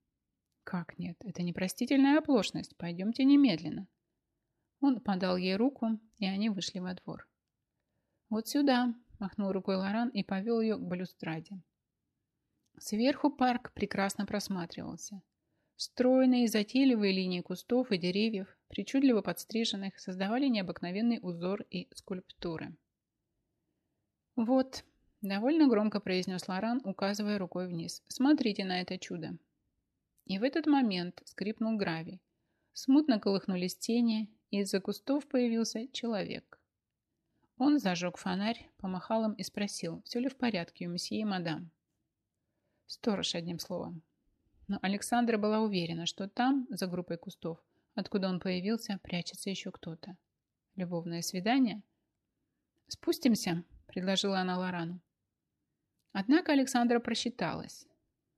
Как нет? Это непростительная оплошность. Пойдемте немедленно. Он подал ей руку, и они вышли во двор. «Вот сюда», – махнул рукой Лоран и повел ее к балюстраде. Сверху парк прекрасно просматривался. Стройные и затейливые линии кустов и деревьев, причудливо подстриженных, создавали необыкновенный узор и скульптуры. «Вот», Довольно громко произнес Лоран, указывая рукой вниз. «Смотрите на это чудо!» И в этот момент скрипнул гравий. Смутно колыхнулись тени, и из-за кустов появился человек. Он зажег фонарь, помахал им и спросил, все ли в порядке у месье и мадам. Сторож, одним словом. Но Александра была уверена, что там, за группой кустов, откуда он появился, прячется еще кто-то. Любовное свидание? «Спустимся», — предложила она Лорану. Однако Александра просчиталась.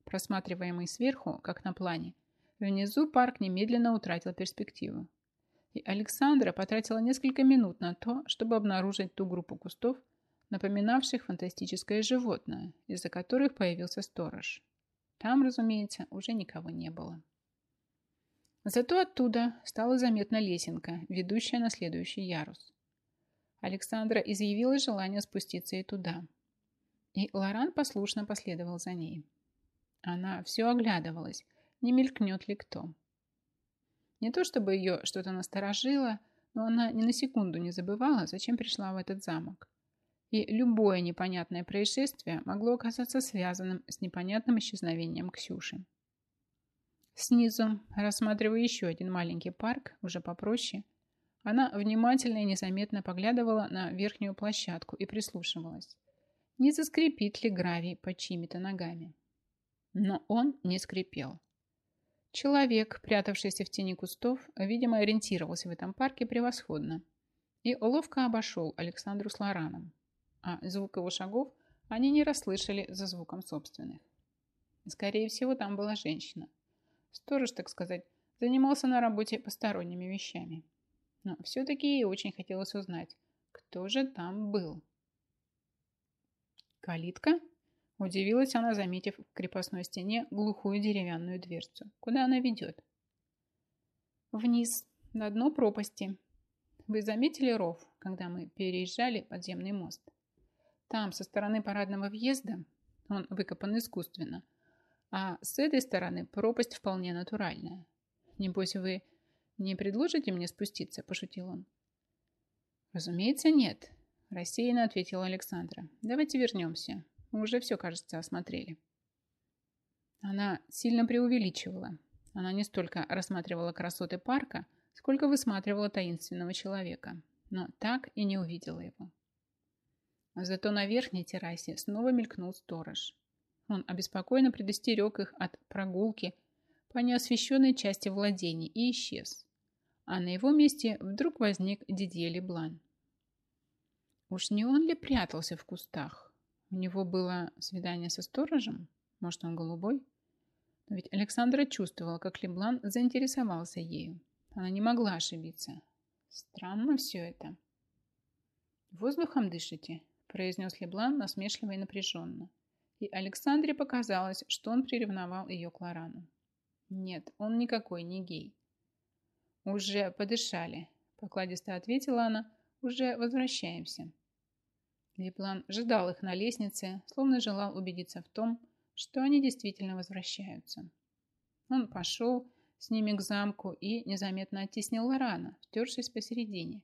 Просматриваемый сверху, как на плане, внизу парк немедленно утратил перспективу. И Александра потратила несколько минут на то, чтобы обнаружить ту группу кустов, напоминавших фантастическое животное, из-за которых появился сторож. Там, разумеется, уже никого не было. Зато оттуда стала заметна лесенка, ведущая на следующий ярус. Александра изъявила желание спуститься и туда – и Лоран послушно последовал за ней. Она все оглядывалась, не мелькнет ли кто. Не то чтобы ее что-то насторожило, но она ни на секунду не забывала, зачем пришла в этот замок. И любое непонятное происшествие могло оказаться связанным с непонятным исчезновением Ксюши. Снизу, рассматривая еще один маленький парк, уже попроще, она внимательно и незаметно поглядывала на верхнюю площадку и прислушивалась не заскрипит ли гравий под чьими-то ногами. Но он не скрипел. Человек, прятавшийся в тени кустов, видимо, ориентировался в этом парке превосходно и ловко обошел Александру с Лораном, а звук его шагов они не расслышали за звуком собственных. Скорее всего, там была женщина. Сторож, так сказать, занимался на работе посторонними вещами. Но все-таки ей очень хотелось узнать, кто же там был. Калитка? Удивилась она, заметив в крепостной стене глухую деревянную дверцу. Куда она ведет? Вниз, на дно пропасти. Вы заметили ров, когда мы переезжали подземный мост? Там, со стороны парадного въезда, он выкопан искусственно, а с этой стороны пропасть вполне натуральная. Небось, вы не предложите мне спуститься?» – пошутил он. «Разумеется, нет. – рассеянно ответила Александра. «Давайте вернемся. Мы уже все, кажется, осмотрели». Она сильно преувеличивала. Она не столько рассматривала красоты парка, сколько высматривала таинственного человека, но так и не увидела его. Зато на верхней террасе снова мелькнул сторож. Он обеспокоенно предостерег их от прогулки по неосвещенной части владений и исчез. А на его месте вдруг возник Дидье Леблан. Уж не он ли прятался в кустах? У него было свидание со сторожем? Может, он голубой? Но ведь Александра чувствовала, как Леблан заинтересовался ею. Она не могла ошибиться. Странно все это. «Воздухом дышите», – произнес Леблан насмешливо и напряженно. И Александре показалось, что он приревновал ее к Лорану. «Нет, он никакой не гей». «Уже подышали», – покладисто ответила она. «Уже возвращаемся». Виплан ждал их на лестнице, словно желал убедиться в том, что они действительно возвращаются. Он пошел с ними к замку и незаметно оттеснил Лорана, втершись посередине,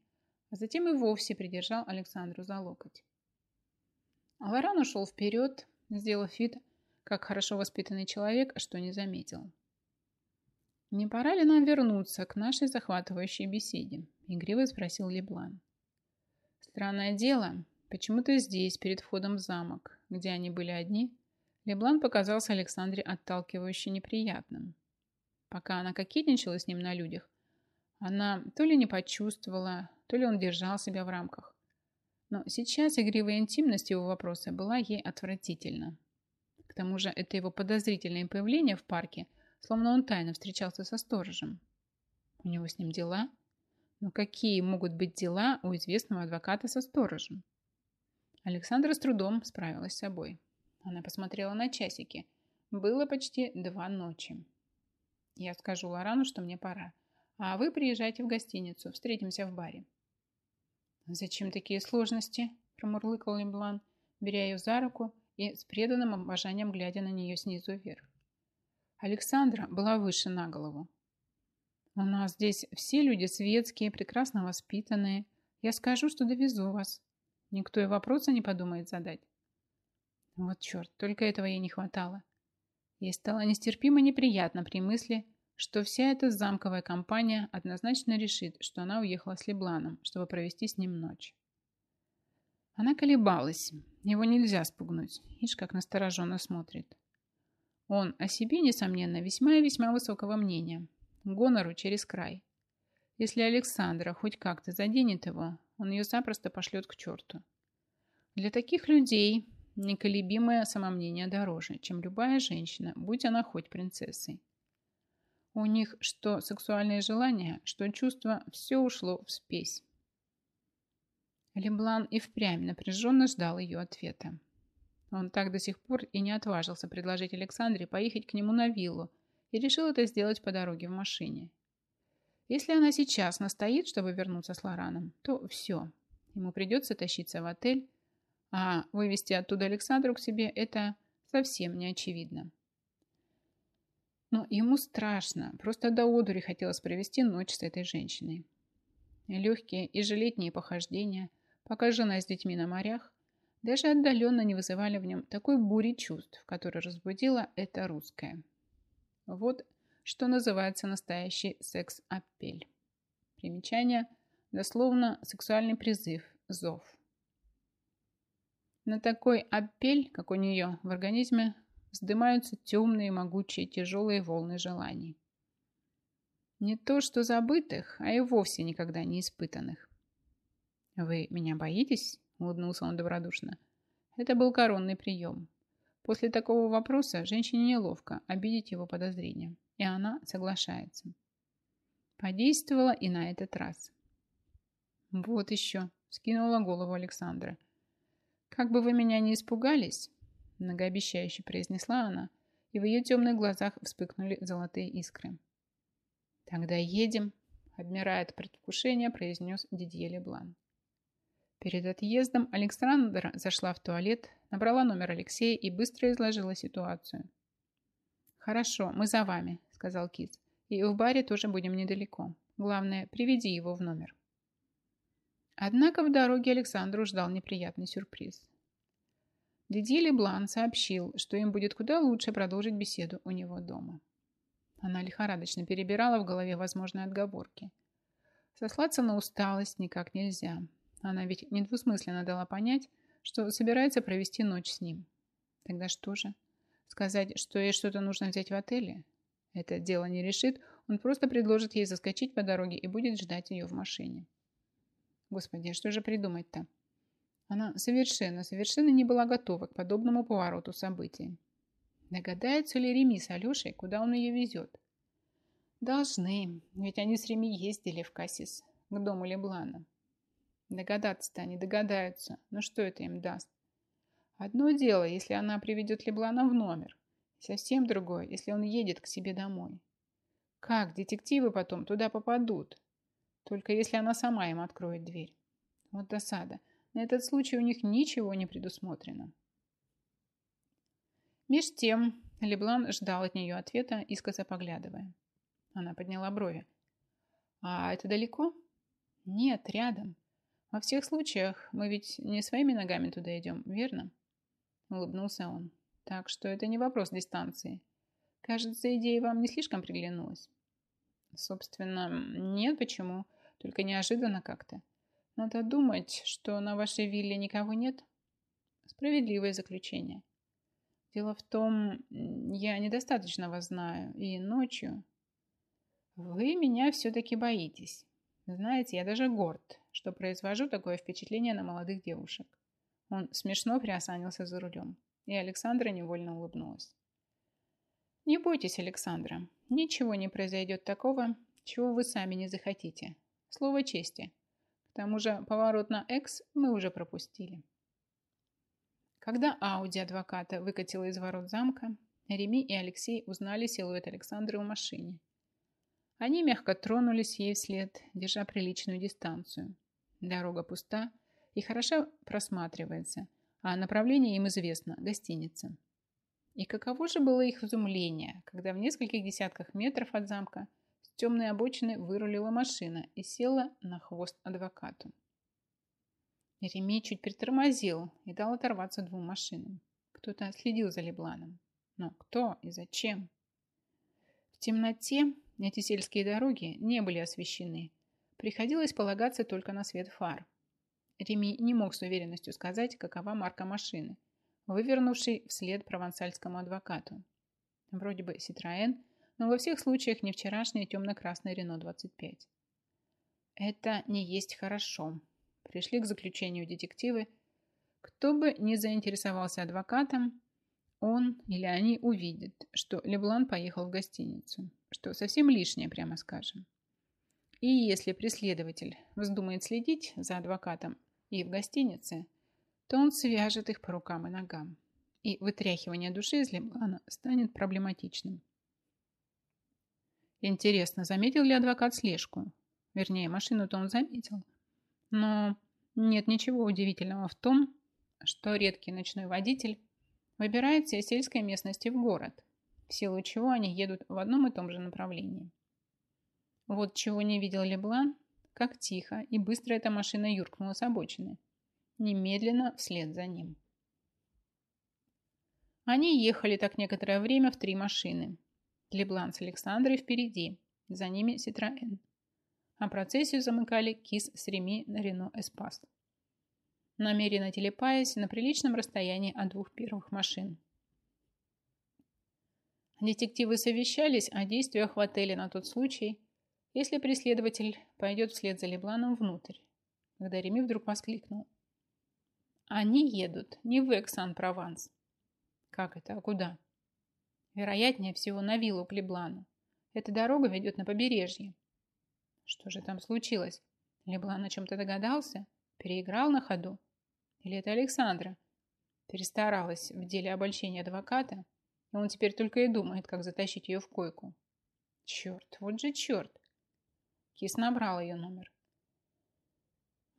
а затем и вовсе придержал Александру за локоть. Лоран ушел вперед, сделав вид, как хорошо воспитанный человек, что не заметил. «Не пора ли нам вернуться к нашей захватывающей беседе?» – игриво спросил Леблан. «Странное дело, Почему-то здесь, перед входом в замок, где они были одни, Леблан показался Александре отталкивающе неприятным. Пока она кокетничала с ним на людях, она то ли не почувствовала, то ли он держал себя в рамках. Но сейчас игривая интимность его вопроса была ей отвратительна. К тому же это его подозрительное появление в парке, словно он тайно встречался со сторожем. У него с ним дела? Но какие могут быть дела у известного адвоката со сторожем? Александра с трудом справилась с собой. Она посмотрела на часики. Было почти два ночи. Я скажу Лорану, что мне пора. А вы приезжайте в гостиницу, встретимся в баре. Зачем такие сложности? Промурлыкал Лемблан, беря ее за руку и с преданным обожанием глядя на нее снизу вверх. Александра была выше на голову. «У нас здесь все люди светские, прекрасно воспитанные. Я скажу, что довезу вас. Никто и вопроса не подумает задать. Вот черт, только этого ей не хватало. Ей стало нестерпимо неприятно при мысли, что вся эта замковая компания однозначно решит, что она уехала с Лебланом, чтобы провести с ним ночь. Она колебалась. Его нельзя спугнуть. Ишь, как настороженно смотрит. Он о себе, несомненно, весьма и весьма высокого мнения. Гонору через край. Если Александра хоть как-то заденет его, он ее запросто пошлет к черту. Для таких людей неколебимое самомнение дороже, чем любая женщина, будь она хоть принцессой. У них что сексуальные желания, что чувства, все ушло в спесь. Леблан и впрямь напряженно ждал ее ответа. Он так до сих пор и не отважился предложить Александре поехать к нему на виллу и решил это сделать по дороге в машине, если она сейчас настоит, чтобы вернуться с Лораном, то все. Ему придется тащиться в отель, а вывести оттуда Александру к себе – это совсем не очевидно. Но ему страшно, просто до одури хотелось провести ночь с этой женщиной. Легкие и жилетние похождения, пока жена с детьми на морях, даже отдаленно не вызывали в нем такой бури чувств, которая разбудила эта русская. Вот что называется настоящий секс-аппель. Примечание – дословно сексуальный призыв, зов. На такой аппель, как у нее, в организме вздымаются темные, могучие, тяжелые волны желаний. Не то что забытых, а и вовсе никогда не испытанных. «Вы меня боитесь?» – улыбнулся он добродушно. Это был коронный прием. После такого вопроса женщине неловко обидеть его подозрения. И она соглашается. Подействовала и на этот раз. Вот еще, скинула голову Александра. Как бы вы меня не испугались, многообещающе произнесла она, и в ее темных глазах вспыхнули золотые искры. «Тогда едем», — обмирая от предвкушения, произнес Дидье Леблан. Перед отъездом Александра зашла в туалет, набрала номер Алексея и быстро изложила ситуацию. «Хорошо, мы за вами», сказал Кит. И в баре тоже будем недалеко. Главное, приведи его в номер. Однако в дороге Александру ждал неприятный сюрприз. Диди Леблан сообщил, что им будет куда лучше продолжить беседу у него дома. Она лихорадочно перебирала в голове возможные отговорки. Сослаться на усталость никак нельзя. Она ведь недвусмысленно дала понять, что собирается провести ночь с ним. Тогда что же? Сказать, что ей что-то нужно взять в отеле? Это дело не решит, он просто предложит ей заскочить по дороге и будет ждать ее в машине. Господи, а что же придумать-то? Она совершенно, совершенно не была готова к подобному повороту событий. Догадается ли Реми с Алешей, куда он ее везет? Должны, ведь они с Реми ездили в Кассис, к дому Леблана. Догадаться-то они догадаются, но что это им даст? Одно дело, если она приведет Леблана в номер, Совсем другое, если он едет к себе домой. Как детективы потом туда попадут? Только если она сама им откроет дверь. Вот досада. На этот случай у них ничего не предусмотрено. Меж тем Леблан ждал от нее ответа, искоса поглядывая. Она подняла брови. «А это далеко?» «Нет, рядом. Во всех случаях мы ведь не своими ногами туда идем, верно?» Улыбнулся он. Так что это не вопрос дистанции. Кажется, идея вам не слишком приглянулась. Собственно, нет, почему. Только неожиданно как-то. Надо думать, что на вашей вилле никого нет. Справедливое заключение. Дело в том, я недостаточно вас знаю. И ночью... Вы меня все-таки боитесь. Знаете, я даже горд, что произвожу такое впечатление на молодых девушек. Он смешно приосанился за рулем. И Александра невольно улыбнулась. «Не бойтесь, Александра. Ничего не произойдет такого, чего вы сами не захотите. Слово чести. К тому же поворот на «экс» мы уже пропустили». Когда Ауди адвоката выкатила из ворот замка, Реми и Алексей узнали силуэт Александры в машине. Они мягко тронулись ей вслед, держа приличную дистанцию. Дорога пуста и хорошо просматривается, а направление им известно – гостиница. И каково же было их изумление, когда в нескольких десятках метров от замка с темной обочины вырулила машина и села на хвост адвокату. Реми чуть притормозил и дал оторваться двум машинам. Кто-то следил за Лебланом. Но кто и зачем? В темноте эти сельские дороги не были освещены. Приходилось полагаться только на свет фар – Реми не мог с уверенностью сказать, какова марка машины, вывернувший вслед провансальскому адвокату. Вроде бы Citroën, но во всех случаях не вчерашний темно-красный Рено 25. Это не есть хорошо. Пришли к заключению детективы. Кто бы ни заинтересовался адвокатом, он или они увидят, что Леблан поехал в гостиницу, что совсем лишнее, прямо скажем. И если преследователь вздумает следить за адвокатом и в гостинице, то он свяжет их по рукам и ногам, и вытряхивание души из Леблана станет проблематичным. Интересно, заметил ли адвокат слежку? Вернее, машину-то он заметил. Но нет ничего удивительного в том, что редкий ночной водитель выбирается из сельской местности в город, в силу чего они едут в одном и том же направлении. Вот чего не видел Леблан как тихо и быстро эта машина юркнула с обочины. Немедленно вслед за ним. Они ехали так некоторое время в три машины. Леблан с Александрой впереди, за ними Ситроэн. А процессию замыкали кис с Реми на Рено Эспас. Намеренно телепаясь на приличном расстоянии от двух первых машин. Детективы совещались о действиях в отеле на тот случай, если преследователь пойдет вслед за Лебланом внутрь, когда Реми вдруг воскликнул. Они едут не в Эксан-Прованс. Как это? А куда? Вероятнее всего на виллу к Леблану. Эта дорога ведет на побережье. Что же там случилось? Леблан о чем-то догадался? Переиграл на ходу? Или это Александра? Перестаралась в деле обольщения адвоката, и он теперь только и думает, как затащить ее в койку. Черт, вот же черт! Кис набрал ее номер.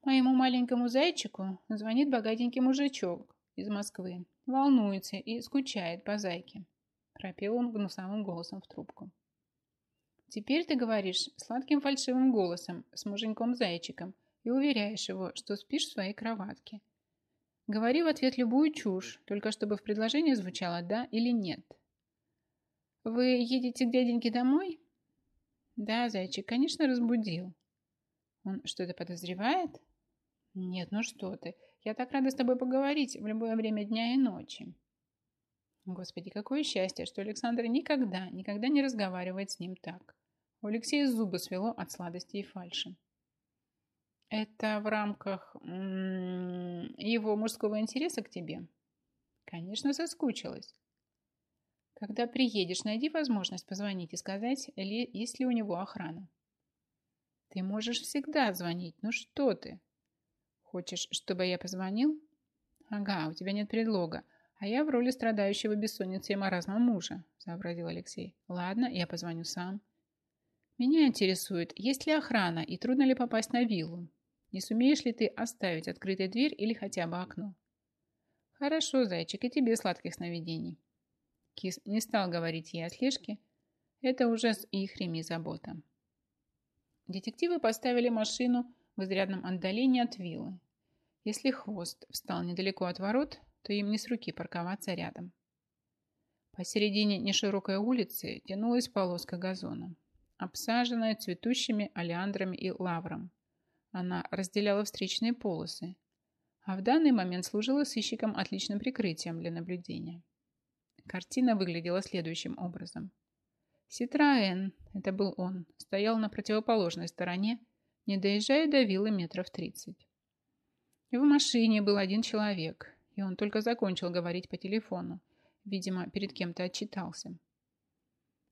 Моему маленькому зайчику звонит богатенький мужичок из Москвы. Волнуется и скучает по зайке. Пропел он гнусавым голосом в трубку. Теперь ты говоришь сладким фальшивым голосом с муженьком-зайчиком и уверяешь его, что спишь в своей кроватке. Говори в ответ любую чушь, только чтобы в предложении звучало «да» или «нет». «Вы едете к дяденьке домой?» Да, зайчик, конечно, разбудил. Он что-то подозревает? Нет, ну что ты. Я так рада с тобой поговорить в любое время дня и ночи. Господи, какое счастье, что Александр никогда, никогда не разговаривает с ним так. У Алексея зубы свело от сладости и фальши. Это в рамках его мужского интереса к тебе? Конечно, соскучилась. Когда приедешь, найди возможность позвонить и сказать, есть ли у него охрана. Ты можешь всегда звонить, ну что ты? Хочешь, чтобы я позвонил? Ага, у тебя нет предлога. А я в роли страдающего бессонницей и маразма мужа, сообразил Алексей. Ладно, я позвоню сам. Меня интересует, есть ли охрана и трудно ли попасть на виллу? Не сумеешь ли ты оставить открытой дверь или хотя бы окно? Хорошо, зайчик, и тебе сладких сновидений. Кис не стал говорить ей о слежке. Это уже с их реми забота. Детективы поставили машину в изрядном отдалении от виллы. Если хвост встал недалеко от ворот, то им не с руки парковаться рядом. Посередине неширокой улицы тянулась полоска газона, обсаженная цветущими олеандрами и лавром. Она разделяла встречные полосы, а в данный момент служила сыщикам отличным прикрытием для наблюдения. Картина выглядела следующим образом. Ситроэн, это был он, стоял на противоположной стороне, не доезжая до виллы метров тридцать. В машине был один человек, и он только закончил говорить по телефону. Видимо, перед кем-то отчитался.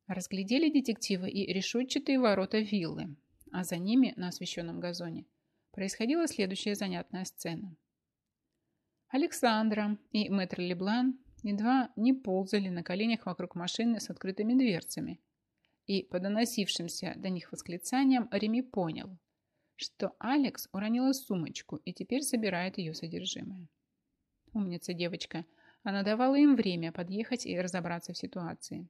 Разглядели детективы и решетчатые ворота виллы, а за ними, на освещенном газоне, происходила следующая занятная сцена. Александра и мэтр Леблан едва не ползали на коленях вокруг машины с открытыми дверцами. И по доносившимся до них восклицаниям Реми понял, что Алекс уронила сумочку и теперь собирает ее содержимое. Умница девочка. Она давала им время подъехать и разобраться в ситуации.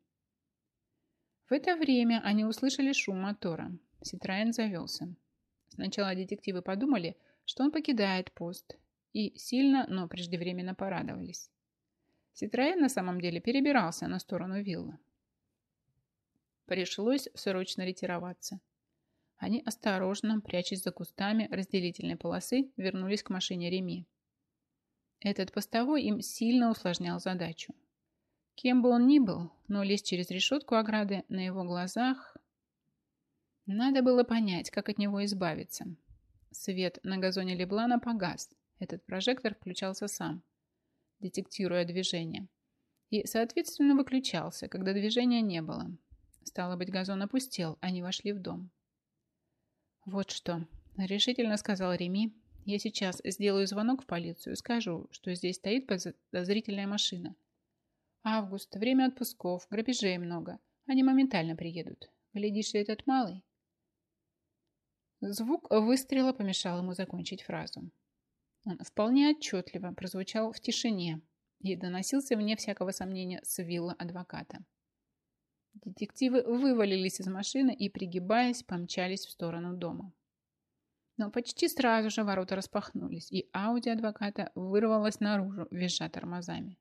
В это время они услышали шум мотора. Ситроен завелся. Сначала детективы подумали, что он покидает пост, и сильно, но преждевременно порадовались. Ситроен на самом деле перебирался на сторону виллы. Пришлось срочно ретироваться. Они осторожно, прячась за кустами разделительной полосы, вернулись к машине Реми. Этот постовой им сильно усложнял задачу. Кем бы он ни был, но лезть через решетку ограды на его глазах... Надо было понять, как от него избавиться. Свет на газоне Леблана погас. Этот прожектор включался сам детектируя движение, и, соответственно, выключался, когда движения не было. Стало быть, газон опустел, они вошли в дом. «Вот что», — решительно сказал Реми, — «я сейчас сделаю звонок в полицию, и скажу, что здесь стоит подозрительная машина». «Август, время отпусков, грабежей много, они моментально приедут. Глядишь, и этот малый». Звук выстрела помешал ему закончить фразу. Он вполне отчетливо прозвучал в тишине и доносился, вне всякого сомнения, с вилла адвоката. Детективы вывалились из машины и, пригибаясь, помчались в сторону дома. Но почти сразу же ворота распахнулись, и Ауди адвоката вырвалась наружу, визжа тормозами.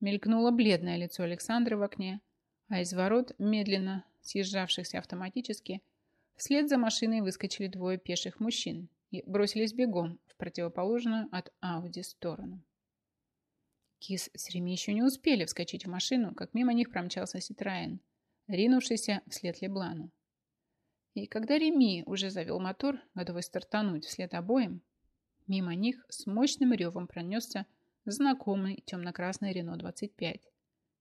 Мелькнуло бледное лицо Александры в окне, а из ворот, медленно съезжавшихся автоматически, вслед за машиной выскочили двое пеших мужчин, и бросились бегом в противоположную от Ауди сторону. Кис с Реми еще не успели вскочить в машину, как мимо них промчался Ситраин, ринувшийся вслед Леблану. И когда Реми уже завел мотор, готовый стартануть вслед обоим, мимо них с мощным ревом пронесся знакомый темно-красный Рено-25,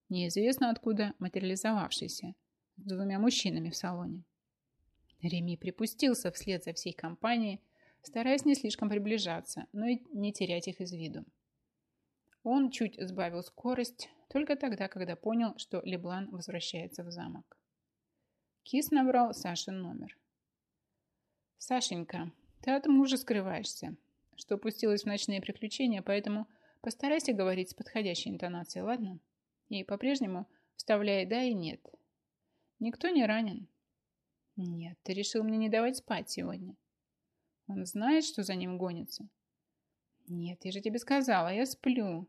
неизвестно откуда материализовавшийся, с двумя мужчинами в салоне. Реми припустился вслед за всей компанией, стараясь не слишком приближаться, но и не терять их из виду. Он чуть сбавил скорость только тогда, когда понял, что Леблан возвращается в замок. Кис набрал Сашин номер. «Сашенька, ты от мужа скрываешься, что пустилось в ночные приключения, поэтому постарайся говорить с подходящей интонацией, ладно? И по-прежнему вставляй «да» и «нет». Никто не ранен. Нет, ты решил мне не давать спать сегодня. Он знает, что за ним гонится? Нет, я же тебе сказала, я сплю.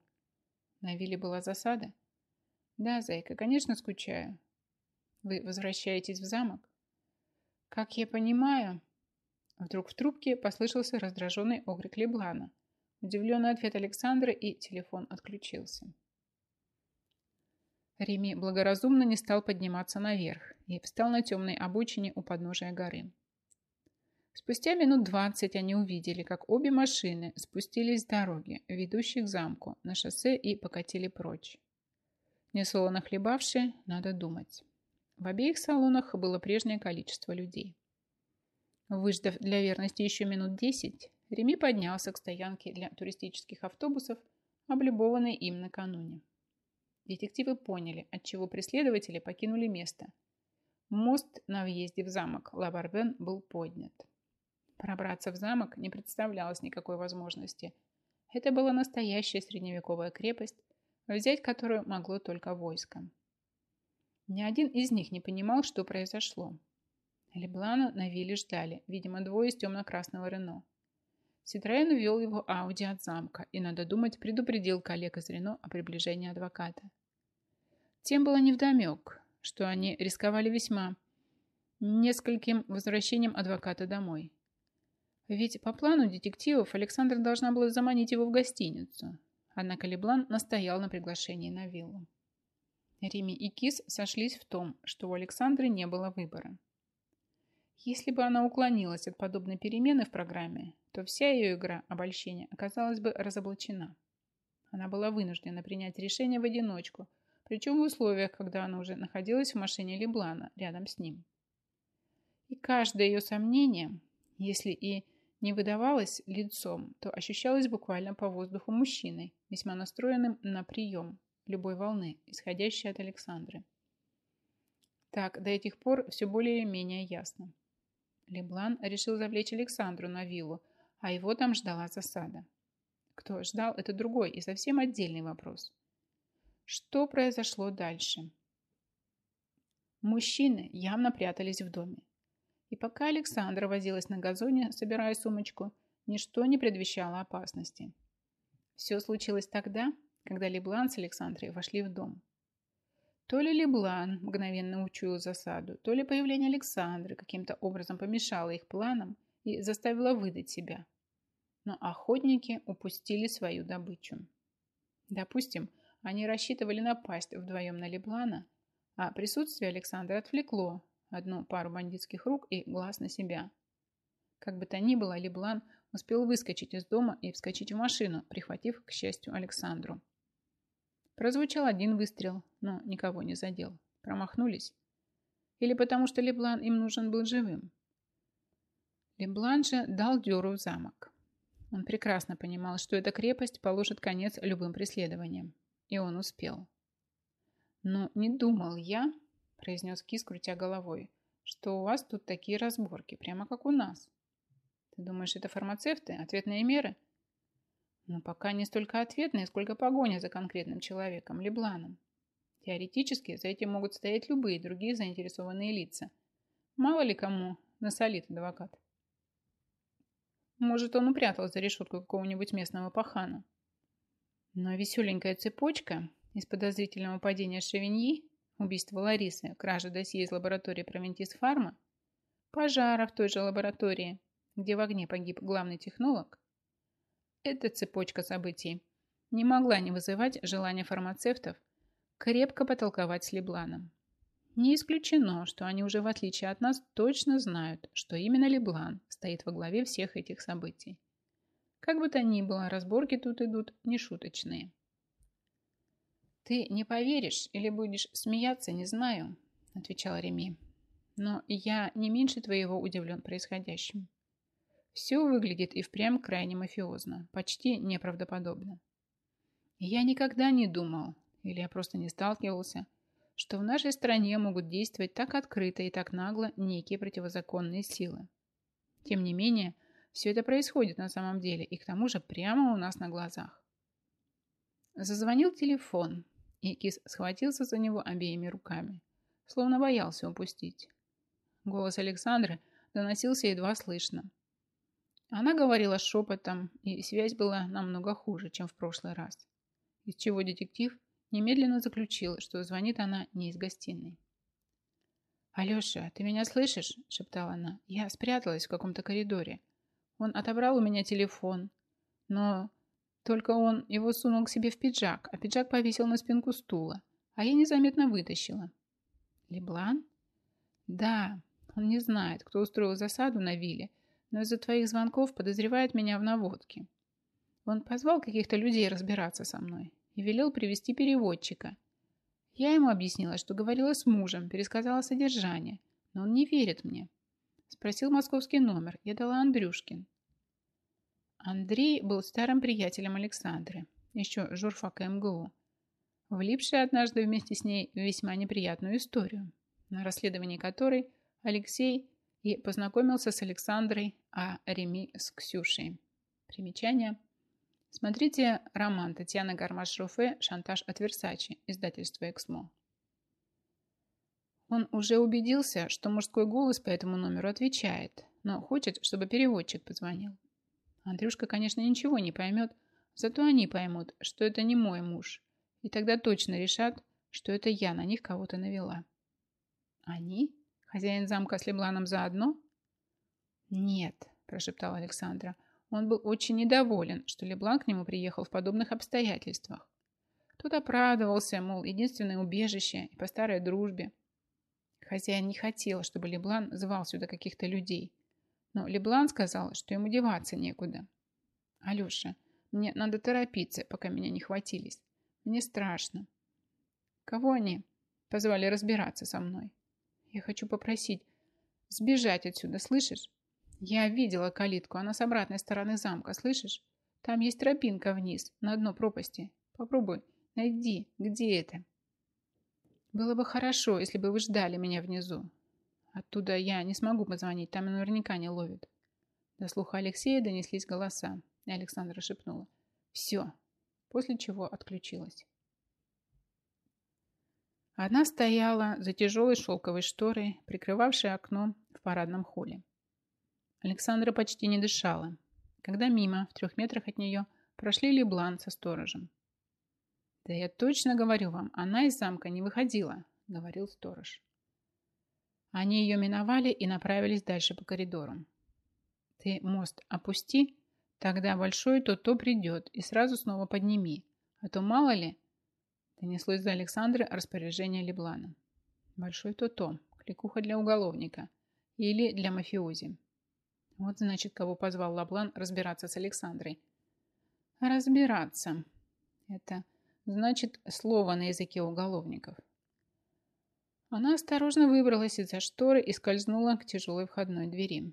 На вилле была засада? Да, зайка, конечно, скучаю. Вы возвращаетесь в замок? Как я понимаю... Вдруг в трубке послышался раздраженный окрик Леблана. Удивленный ответ Александра и телефон отключился. Реми благоразумно не стал подниматься наверх и встал на темной обочине у подножия горы. Спустя минут двадцать они увидели, как обе машины спустились с дороги, ведущей к замку, на шоссе и покатили прочь. Несло нахлебавши, надо думать. В обеих салонах было прежнее количество людей. Выждав для верности еще минут десять, Реми поднялся к стоянке для туристических автобусов, облюбованной им накануне. Детективы поняли, отчего преследователи покинули место. Мост на въезде в замок Лабарбен был поднят. Пробраться в замок не представлялось никакой возможности. Это была настоящая средневековая крепость, взять которую могло только войско. Ни один из них не понимал, что произошло. Леблана на вилле ждали, видимо, двое из темно-красного Рено. Ситроен увел его Ауди от замка и, надо думать, предупредил коллег из Рено о приближении адвоката. Тем было невдомек, что они рисковали весьма нескольким возвращением адвоката домой. Ведь по плану детективов Александра должна была заманить его в гостиницу. Однако Леблан настоял на приглашении на виллу. Рими и Кис сошлись в том, что у Александры не было выбора. Если бы она уклонилась от подобной перемены в программе, то вся ее игра обольщения оказалась бы разоблачена. Она была вынуждена принять решение в одиночку, причем в условиях, когда она уже находилась в машине Леблана рядом с ним. И каждое ее сомнение, если и не выдавалось лицом, то ощущалось буквально по воздуху мужчиной, весьма настроенным на прием любой волны, исходящей от Александры. Так, до этих пор все более-менее ясно. Леблан решил завлечь Александру на виллу, а его там ждала засада. Кто ждал, это другой и совсем отдельный вопрос. Что произошло дальше? Мужчины явно прятались в доме. И пока Александра возилась на газоне, собирая сумочку, ничто не предвещало опасности. Все случилось тогда, когда Леблан с Александрой вошли в дом. То ли Леблан мгновенно учуял засаду, то ли появление Александры каким-то образом помешало их планам и заставило выдать себя. Но охотники упустили свою добычу. Допустим, они рассчитывали напасть вдвоем на Леблана, а присутствие Александра отвлекло одну пару бандитских рук и глаз на себя. Как бы то ни было, Леблан успел выскочить из дома и вскочить в машину, прихватив, к счастью, Александру. Прозвучал один выстрел, но никого не задел. Промахнулись. Или потому, что Леблан им нужен был живым. Леблан же дал дёру в замок. Он прекрасно понимал, что эта крепость положит конец любым преследованиям. И он успел. Но не думал я, произнес Кис, крутя головой, что у вас тут такие разборки, прямо как у нас. Ты думаешь, это фармацевты? Ответные меры? Но пока не столько ответные, сколько погоня за конкретным человеком, Лебланом. Теоретически за этим могут стоять любые другие заинтересованные лица. Мало ли кому насолит адвокат. Может, он упрятал за решетку какого-нибудь местного пахана. Но веселенькая цепочка из подозрительного падения Шевиньи убийство Ларисы, кража досье из лаборатории Провентис-фарма, пожара в той же лаборатории, где в огне погиб главный технолог, эта цепочка событий не могла не вызывать желания фармацевтов крепко потолковать с Лебланом. Не исключено, что они уже в отличие от нас точно знают, что именно Леблан стоит во главе всех этих событий. Как бы то ни было, разборки тут идут нешуточные. «Ты не поверишь или будешь смеяться, не знаю», — отвечал Реми. «Но я не меньше твоего удивлен происходящим. Все выглядит и впрямь крайне мафиозно, почти неправдоподобно. Я никогда не думал, или я просто не сталкивался, что в нашей стране могут действовать так открыто и так нагло некие противозаконные силы. Тем не менее, все это происходит на самом деле, и к тому же прямо у нас на глазах. Зазвонил телефон, и кис схватился за него обеими руками, словно боялся упустить. Голос Александры доносился едва слышно. Она говорила шепотом, и связь была намного хуже, чем в прошлый раз, из чего детектив немедленно заключил, что звонит она не из гостиной. «Алеша, ты меня слышишь?» – шептала она. «Я спряталась в каком-то коридоре. Он отобрал у меня телефон, но только он его сунул к себе в пиджак, а пиджак повесил на спинку стула, а я незаметно вытащила. Леблан? Да, он не знает, кто устроил засаду на вилле, но из-за твоих звонков подозревает меня в наводке. Он позвал каких-то людей разбираться со мной и велел привести переводчика. Я ему объяснила, что говорила с мужем, пересказала содержание, но он не верит мне. Спросил московский номер, я дала Андрюшкин. Андрей был старым приятелем Александры, еще журфак МГУ, влипший однажды вместе с ней в весьма неприятную историю, на расследовании которой Алексей и познакомился с Александрой, а Реми с Ксюшей. Примечание. Смотрите роман Татьяны Гармаш-Руфе «Шантаж от Версачи», издательство «Эксмо». Он уже убедился, что мужской голос по этому номеру отвечает, но хочет, чтобы переводчик позвонил. А Андрюшка, конечно, ничего не поймет, зато они поймут, что это не мой муж. И тогда точно решат, что это я на них кого-то навела. Они? Хозяин замка с Лебланом заодно? Нет, прошептала Александра. Он был очень недоволен, что Леблан к нему приехал в подобных обстоятельствах. Тот оправдывался, мол, единственное убежище и по старой дружбе. Хозяин не хотел, чтобы Леблан звал сюда каких-то людей. Но Леблан сказал, что ему деваться некуда. «Алеша, мне надо торопиться, пока меня не хватились. Мне страшно». «Кого они?» «Позвали разбираться со мной». «Я хочу попросить сбежать отсюда, слышишь?» «Я видела калитку, она с обратной стороны замка, слышишь? Там есть тропинка вниз, на дно пропасти. Попробуй, найди, где это?» «Было бы хорошо, если бы вы ждали меня внизу. Оттуда я не смогу позвонить, там наверняка не ловит. До слуха Алексея донеслись голоса, и Александра шепнула. «Все!» После чего отключилась. Она стояла за тяжелой шелковой шторой, прикрывавшей окно в парадном холле. Александра почти не дышала, когда мимо, в трех метрах от нее, прошли Леблан со сторожем. «Да я точно говорю вам, она из замка не выходила», — говорил сторож. Они ее миновали и направились дальше по коридору. «Ты мост опусти, тогда большой то-то придет, и сразу снова подними, а то мало ли...» Донеслось до Александры распоряжение Леблана. «Большой то-то, кликуха для уголовника или для мафиози». Вот значит, кого позвал Лаблан разбираться с Александрой. «Разбираться» — это значит слово на языке уголовников. Она осторожно выбралась из-за шторы и скользнула к тяжелой входной двери.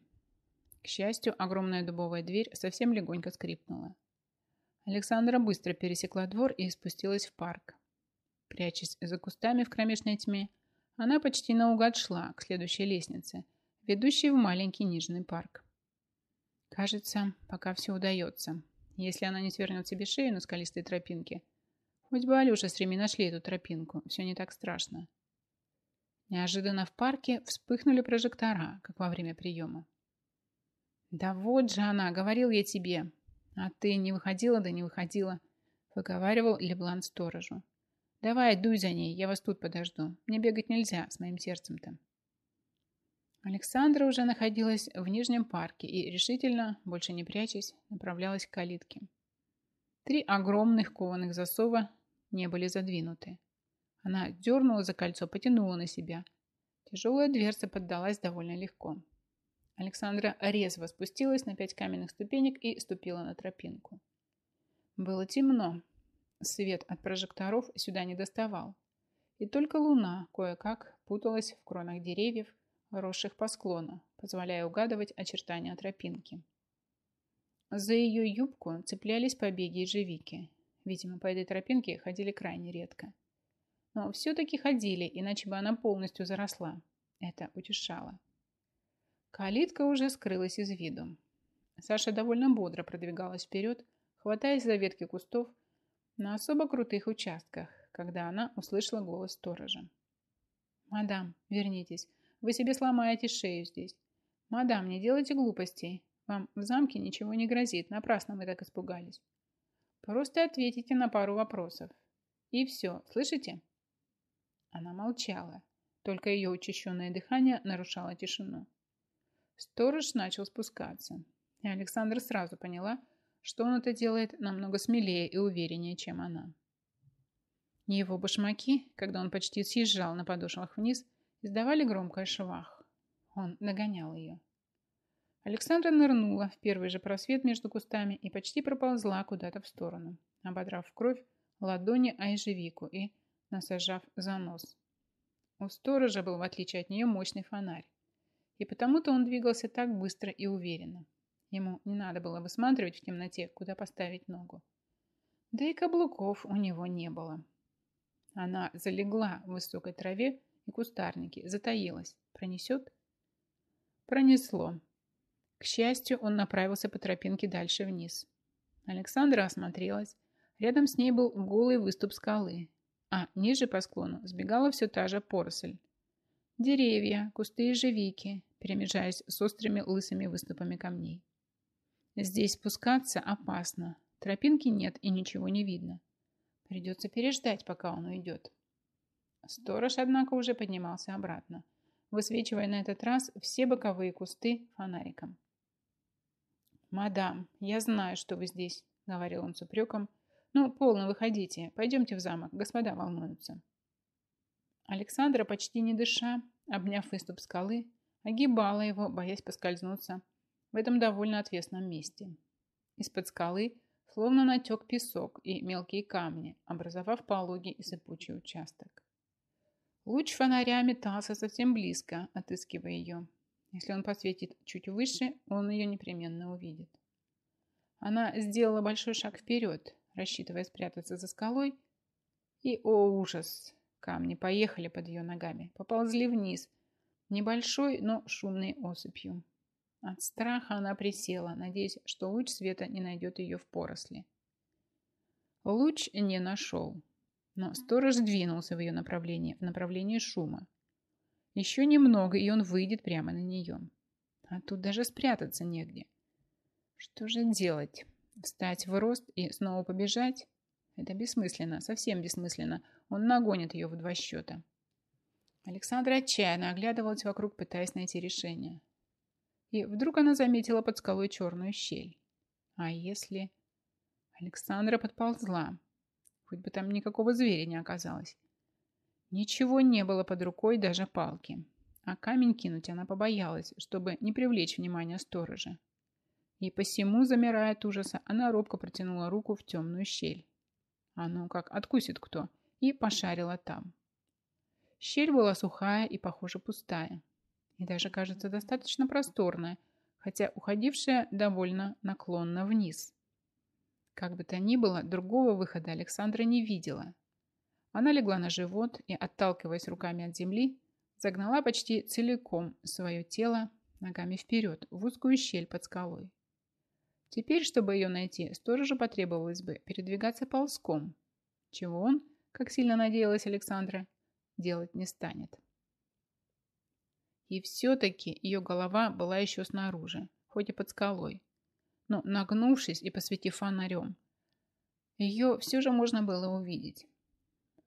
К счастью, огромная дубовая дверь совсем легонько скрипнула. Александра быстро пересекла двор и спустилась в парк. Прячась за кустами в кромешной тьме, она почти наугад шла к следующей лестнице, ведущей в маленький нижний парк. Кажется, пока все удается, если она не свернет себе шею на скалистой тропинке. Хоть бы Алеша с Реми нашли эту тропинку, все не так страшно. Неожиданно в парке вспыхнули прожектора, как во время приема. «Да вот же она, говорил я тебе!» «А ты не выходила, да не выходила!» — выговаривал Леблан сторожу. «Давай, дуй за ней, я вас тут подожду. Мне бегать нельзя с моим сердцем-то». Александра уже находилась в Нижнем парке и решительно, больше не прячась, направлялась к калитке. Три огромных кованых засова не были задвинуты. Она дернула за кольцо, потянула на себя. Тяжелая дверца поддалась довольно легко. Александра резво спустилась на пять каменных ступенек и ступила на тропинку. Было темно. Свет от прожекторов сюда не доставал. И только луна кое-как путалась в кронах деревьев, росших по склону, позволяя угадывать очертания тропинки. За ее юбку цеплялись побеги ежевики. Видимо, по этой тропинке ходили крайне редко но все-таки ходили, иначе бы она полностью заросла. Это утешало. Калитка уже скрылась из виду. Саша довольно бодро продвигалась вперед, хватаясь за ветки кустов на особо крутых участках, когда она услышала голос сторожа. «Мадам, вернитесь. Вы себе сломаете шею здесь. Мадам, не делайте глупостей. Вам в замке ничего не грозит. Напрасно мы так испугались. Просто ответите на пару вопросов. И все, слышите?» Она молчала, только ее учащенное дыхание нарушало тишину. Сторож начал спускаться, и Александра сразу поняла, что он это делает намного смелее и увереннее, чем она. Его башмаки, когда он почти съезжал на подошвах вниз, издавали громкое швах. Он нагонял ее. Александра нырнула в первый же просвет между кустами и почти проползла куда-то в сторону, ободрав в кровь ладони Айжевику и насажав за нос. У сторожа был, в отличие от нее, мощный фонарь. И потому-то он двигался так быстро и уверенно. Ему не надо было высматривать в темноте, куда поставить ногу. Да и каблуков у него не было. Она залегла в высокой траве и кустарнике, затаилась. Пронесет? Пронесло. К счастью, он направился по тропинке дальше вниз. Александра осмотрелась. Рядом с ней был голый выступ скалы, а ниже по склону сбегала все та же поросль. Деревья, кусты и живики, перемежаясь с острыми лысыми выступами камней. Здесь спускаться опасно. Тропинки нет и ничего не видно. Придется переждать, пока он уйдет. Сторож, однако, уже поднимался обратно, высвечивая на этот раз все боковые кусты фонариком. «Мадам, я знаю, что вы здесь», — говорил он с упреком, — «Ну, полно, выходите. Пойдемте в замок. Господа волнуются». Александра, почти не дыша, обняв выступ скалы, огибала его, боясь поскользнуться в этом довольно отвесном месте. Из-под скалы словно натек песок и мелкие камни, образовав пологий и сыпучий участок. Луч фонаря метался совсем близко, отыскивая ее. Если он посветит чуть выше, он ее непременно увидит. Она сделала большой шаг вперед, рассчитывая спрятаться за скалой. И, о ужас, камни поехали под ее ногами, поползли вниз, небольшой, но шумной осыпью. От страха она присела, надеясь, что луч света не найдет ее в поросли. Луч не нашел, но сторож двинулся в ее направлении, в направлении шума. Еще немного, и он выйдет прямо на нее. А тут даже спрятаться негде. Что же делать? Встать в рост и снова побежать? Это бессмысленно, совсем бессмысленно. Он нагонит ее в два счета. Александра отчаянно оглядывалась вокруг, пытаясь найти решение. И вдруг она заметила под скалой черную щель. А если... Александра подползла. Хоть бы там никакого зверя не оказалось. Ничего не было под рукой, даже палки. А камень кинуть она побоялась, чтобы не привлечь внимание сторожа. И посему, замирая от ужаса, она робко протянула руку в темную щель. А ну как откусит кто, и пошарила там. Щель была сухая и, похоже, пустая. И даже, кажется, достаточно просторная, хотя уходившая довольно наклонно вниз. Как бы то ни было, другого выхода Александра не видела. Она легла на живот и, отталкиваясь руками от земли, загнала почти целиком свое тело ногами вперед в узкую щель под скалой. Теперь, чтобы ее найти, сторожу потребовалось бы передвигаться ползком, чего он, как сильно надеялась Александра, делать не станет. И все-таки ее голова была еще снаружи, хоть и под скалой, но нагнувшись и посветив фонарем, ее все же можно было увидеть.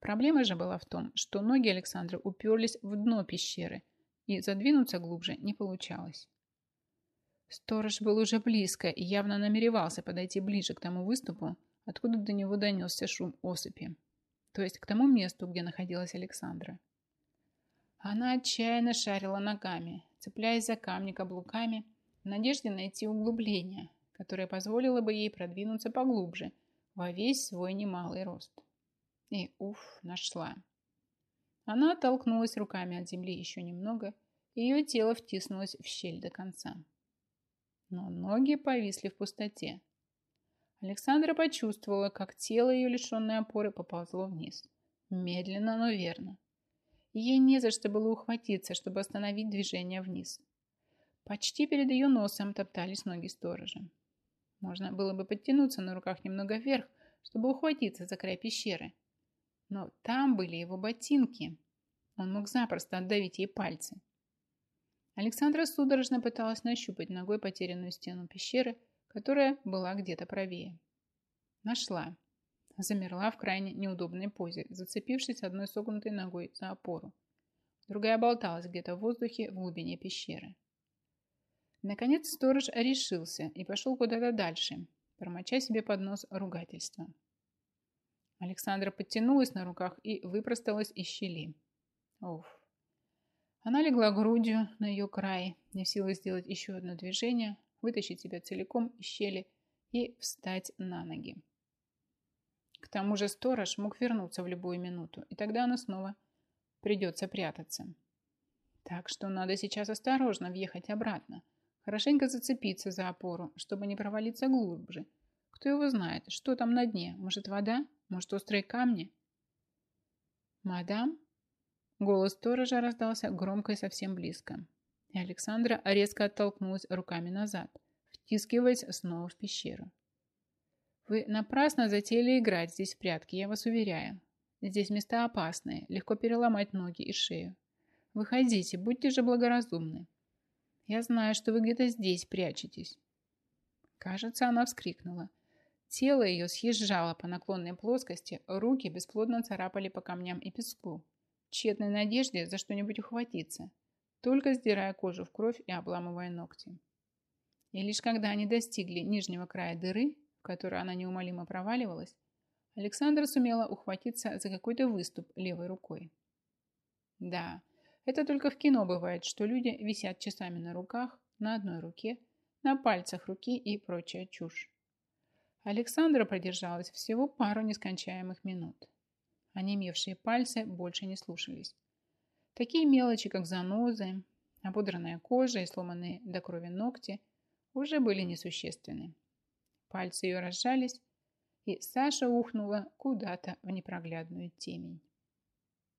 Проблема же была в том, что ноги Александры уперлись в дно пещеры, и задвинуться глубже не получалось. Сторож был уже близко и явно намеревался подойти ближе к тому выступу, откуда до него донесся шум осыпи, то есть к тому месту, где находилась Александра. Она отчаянно шарила ногами, цепляясь за камни каблуками, в надежде найти углубление, которое позволило бы ей продвинуться поглубже во весь свой немалый рост. И, уф, нашла. Она оттолкнулась руками от земли еще немного, и ее тело втиснулось в щель до конца но ноги повисли в пустоте. Александра почувствовала, как тело ее, лишенное опоры, поползло вниз. Медленно, но верно. Ей не за что было ухватиться, чтобы остановить движение вниз. Почти перед ее носом топтались ноги сторожа. Можно было бы подтянуться на руках немного вверх, чтобы ухватиться за край пещеры. Но там были его ботинки. Он мог запросто отдавить ей пальцы. Александра судорожно пыталась нащупать ногой потерянную стену пещеры, которая была где-то правее. Нашла. Замерла в крайне неудобной позе, зацепившись одной согнутой ногой за опору. Другая болталась где-то в воздухе в глубине пещеры. Наконец сторож решился и пошел куда-то дальше, промоча себе под нос ругательства. Александра подтянулась на руках и выпросталась из щели. Уф, она легла грудью на ее край, не в силах сделать еще одно движение, вытащить себя целиком из щели и встать на ноги. К тому же сторож мог вернуться в любую минуту, и тогда она снова придется прятаться. Так что надо сейчас осторожно въехать обратно, хорошенько зацепиться за опору, чтобы не провалиться глубже. Кто его знает, что там на дне? Может, вода? Может, острые камни? Мадам Голос сторожа раздался громко и совсем близко. И Александра резко оттолкнулась руками назад, втискиваясь снова в пещеру. «Вы напрасно затеяли играть здесь в прятки, я вас уверяю. Здесь места опасные, легко переломать ноги и шею. Выходите, будьте же благоразумны. Я знаю, что вы где-то здесь прячетесь». Кажется, она вскрикнула. Тело ее съезжало по наклонной плоскости, руки бесплодно царапали по камням и песку тщетной надежде за что-нибудь ухватиться, только сдирая кожу в кровь и обламывая ногти. И лишь когда они достигли нижнего края дыры, в которую она неумолимо проваливалась, Александра сумела ухватиться за какой-то выступ левой рукой. Да, это только в кино бывает, что люди висят часами на руках, на одной руке, на пальцах руки и прочая чушь. Александра продержалась всего пару нескончаемых минут онемевшие пальцы больше не слушались. Такие мелочи, как занозы, ободранная кожа и сломанные до крови ногти, уже были несущественны. Пальцы ее разжались, и Саша ухнула куда-то в непроглядную темень.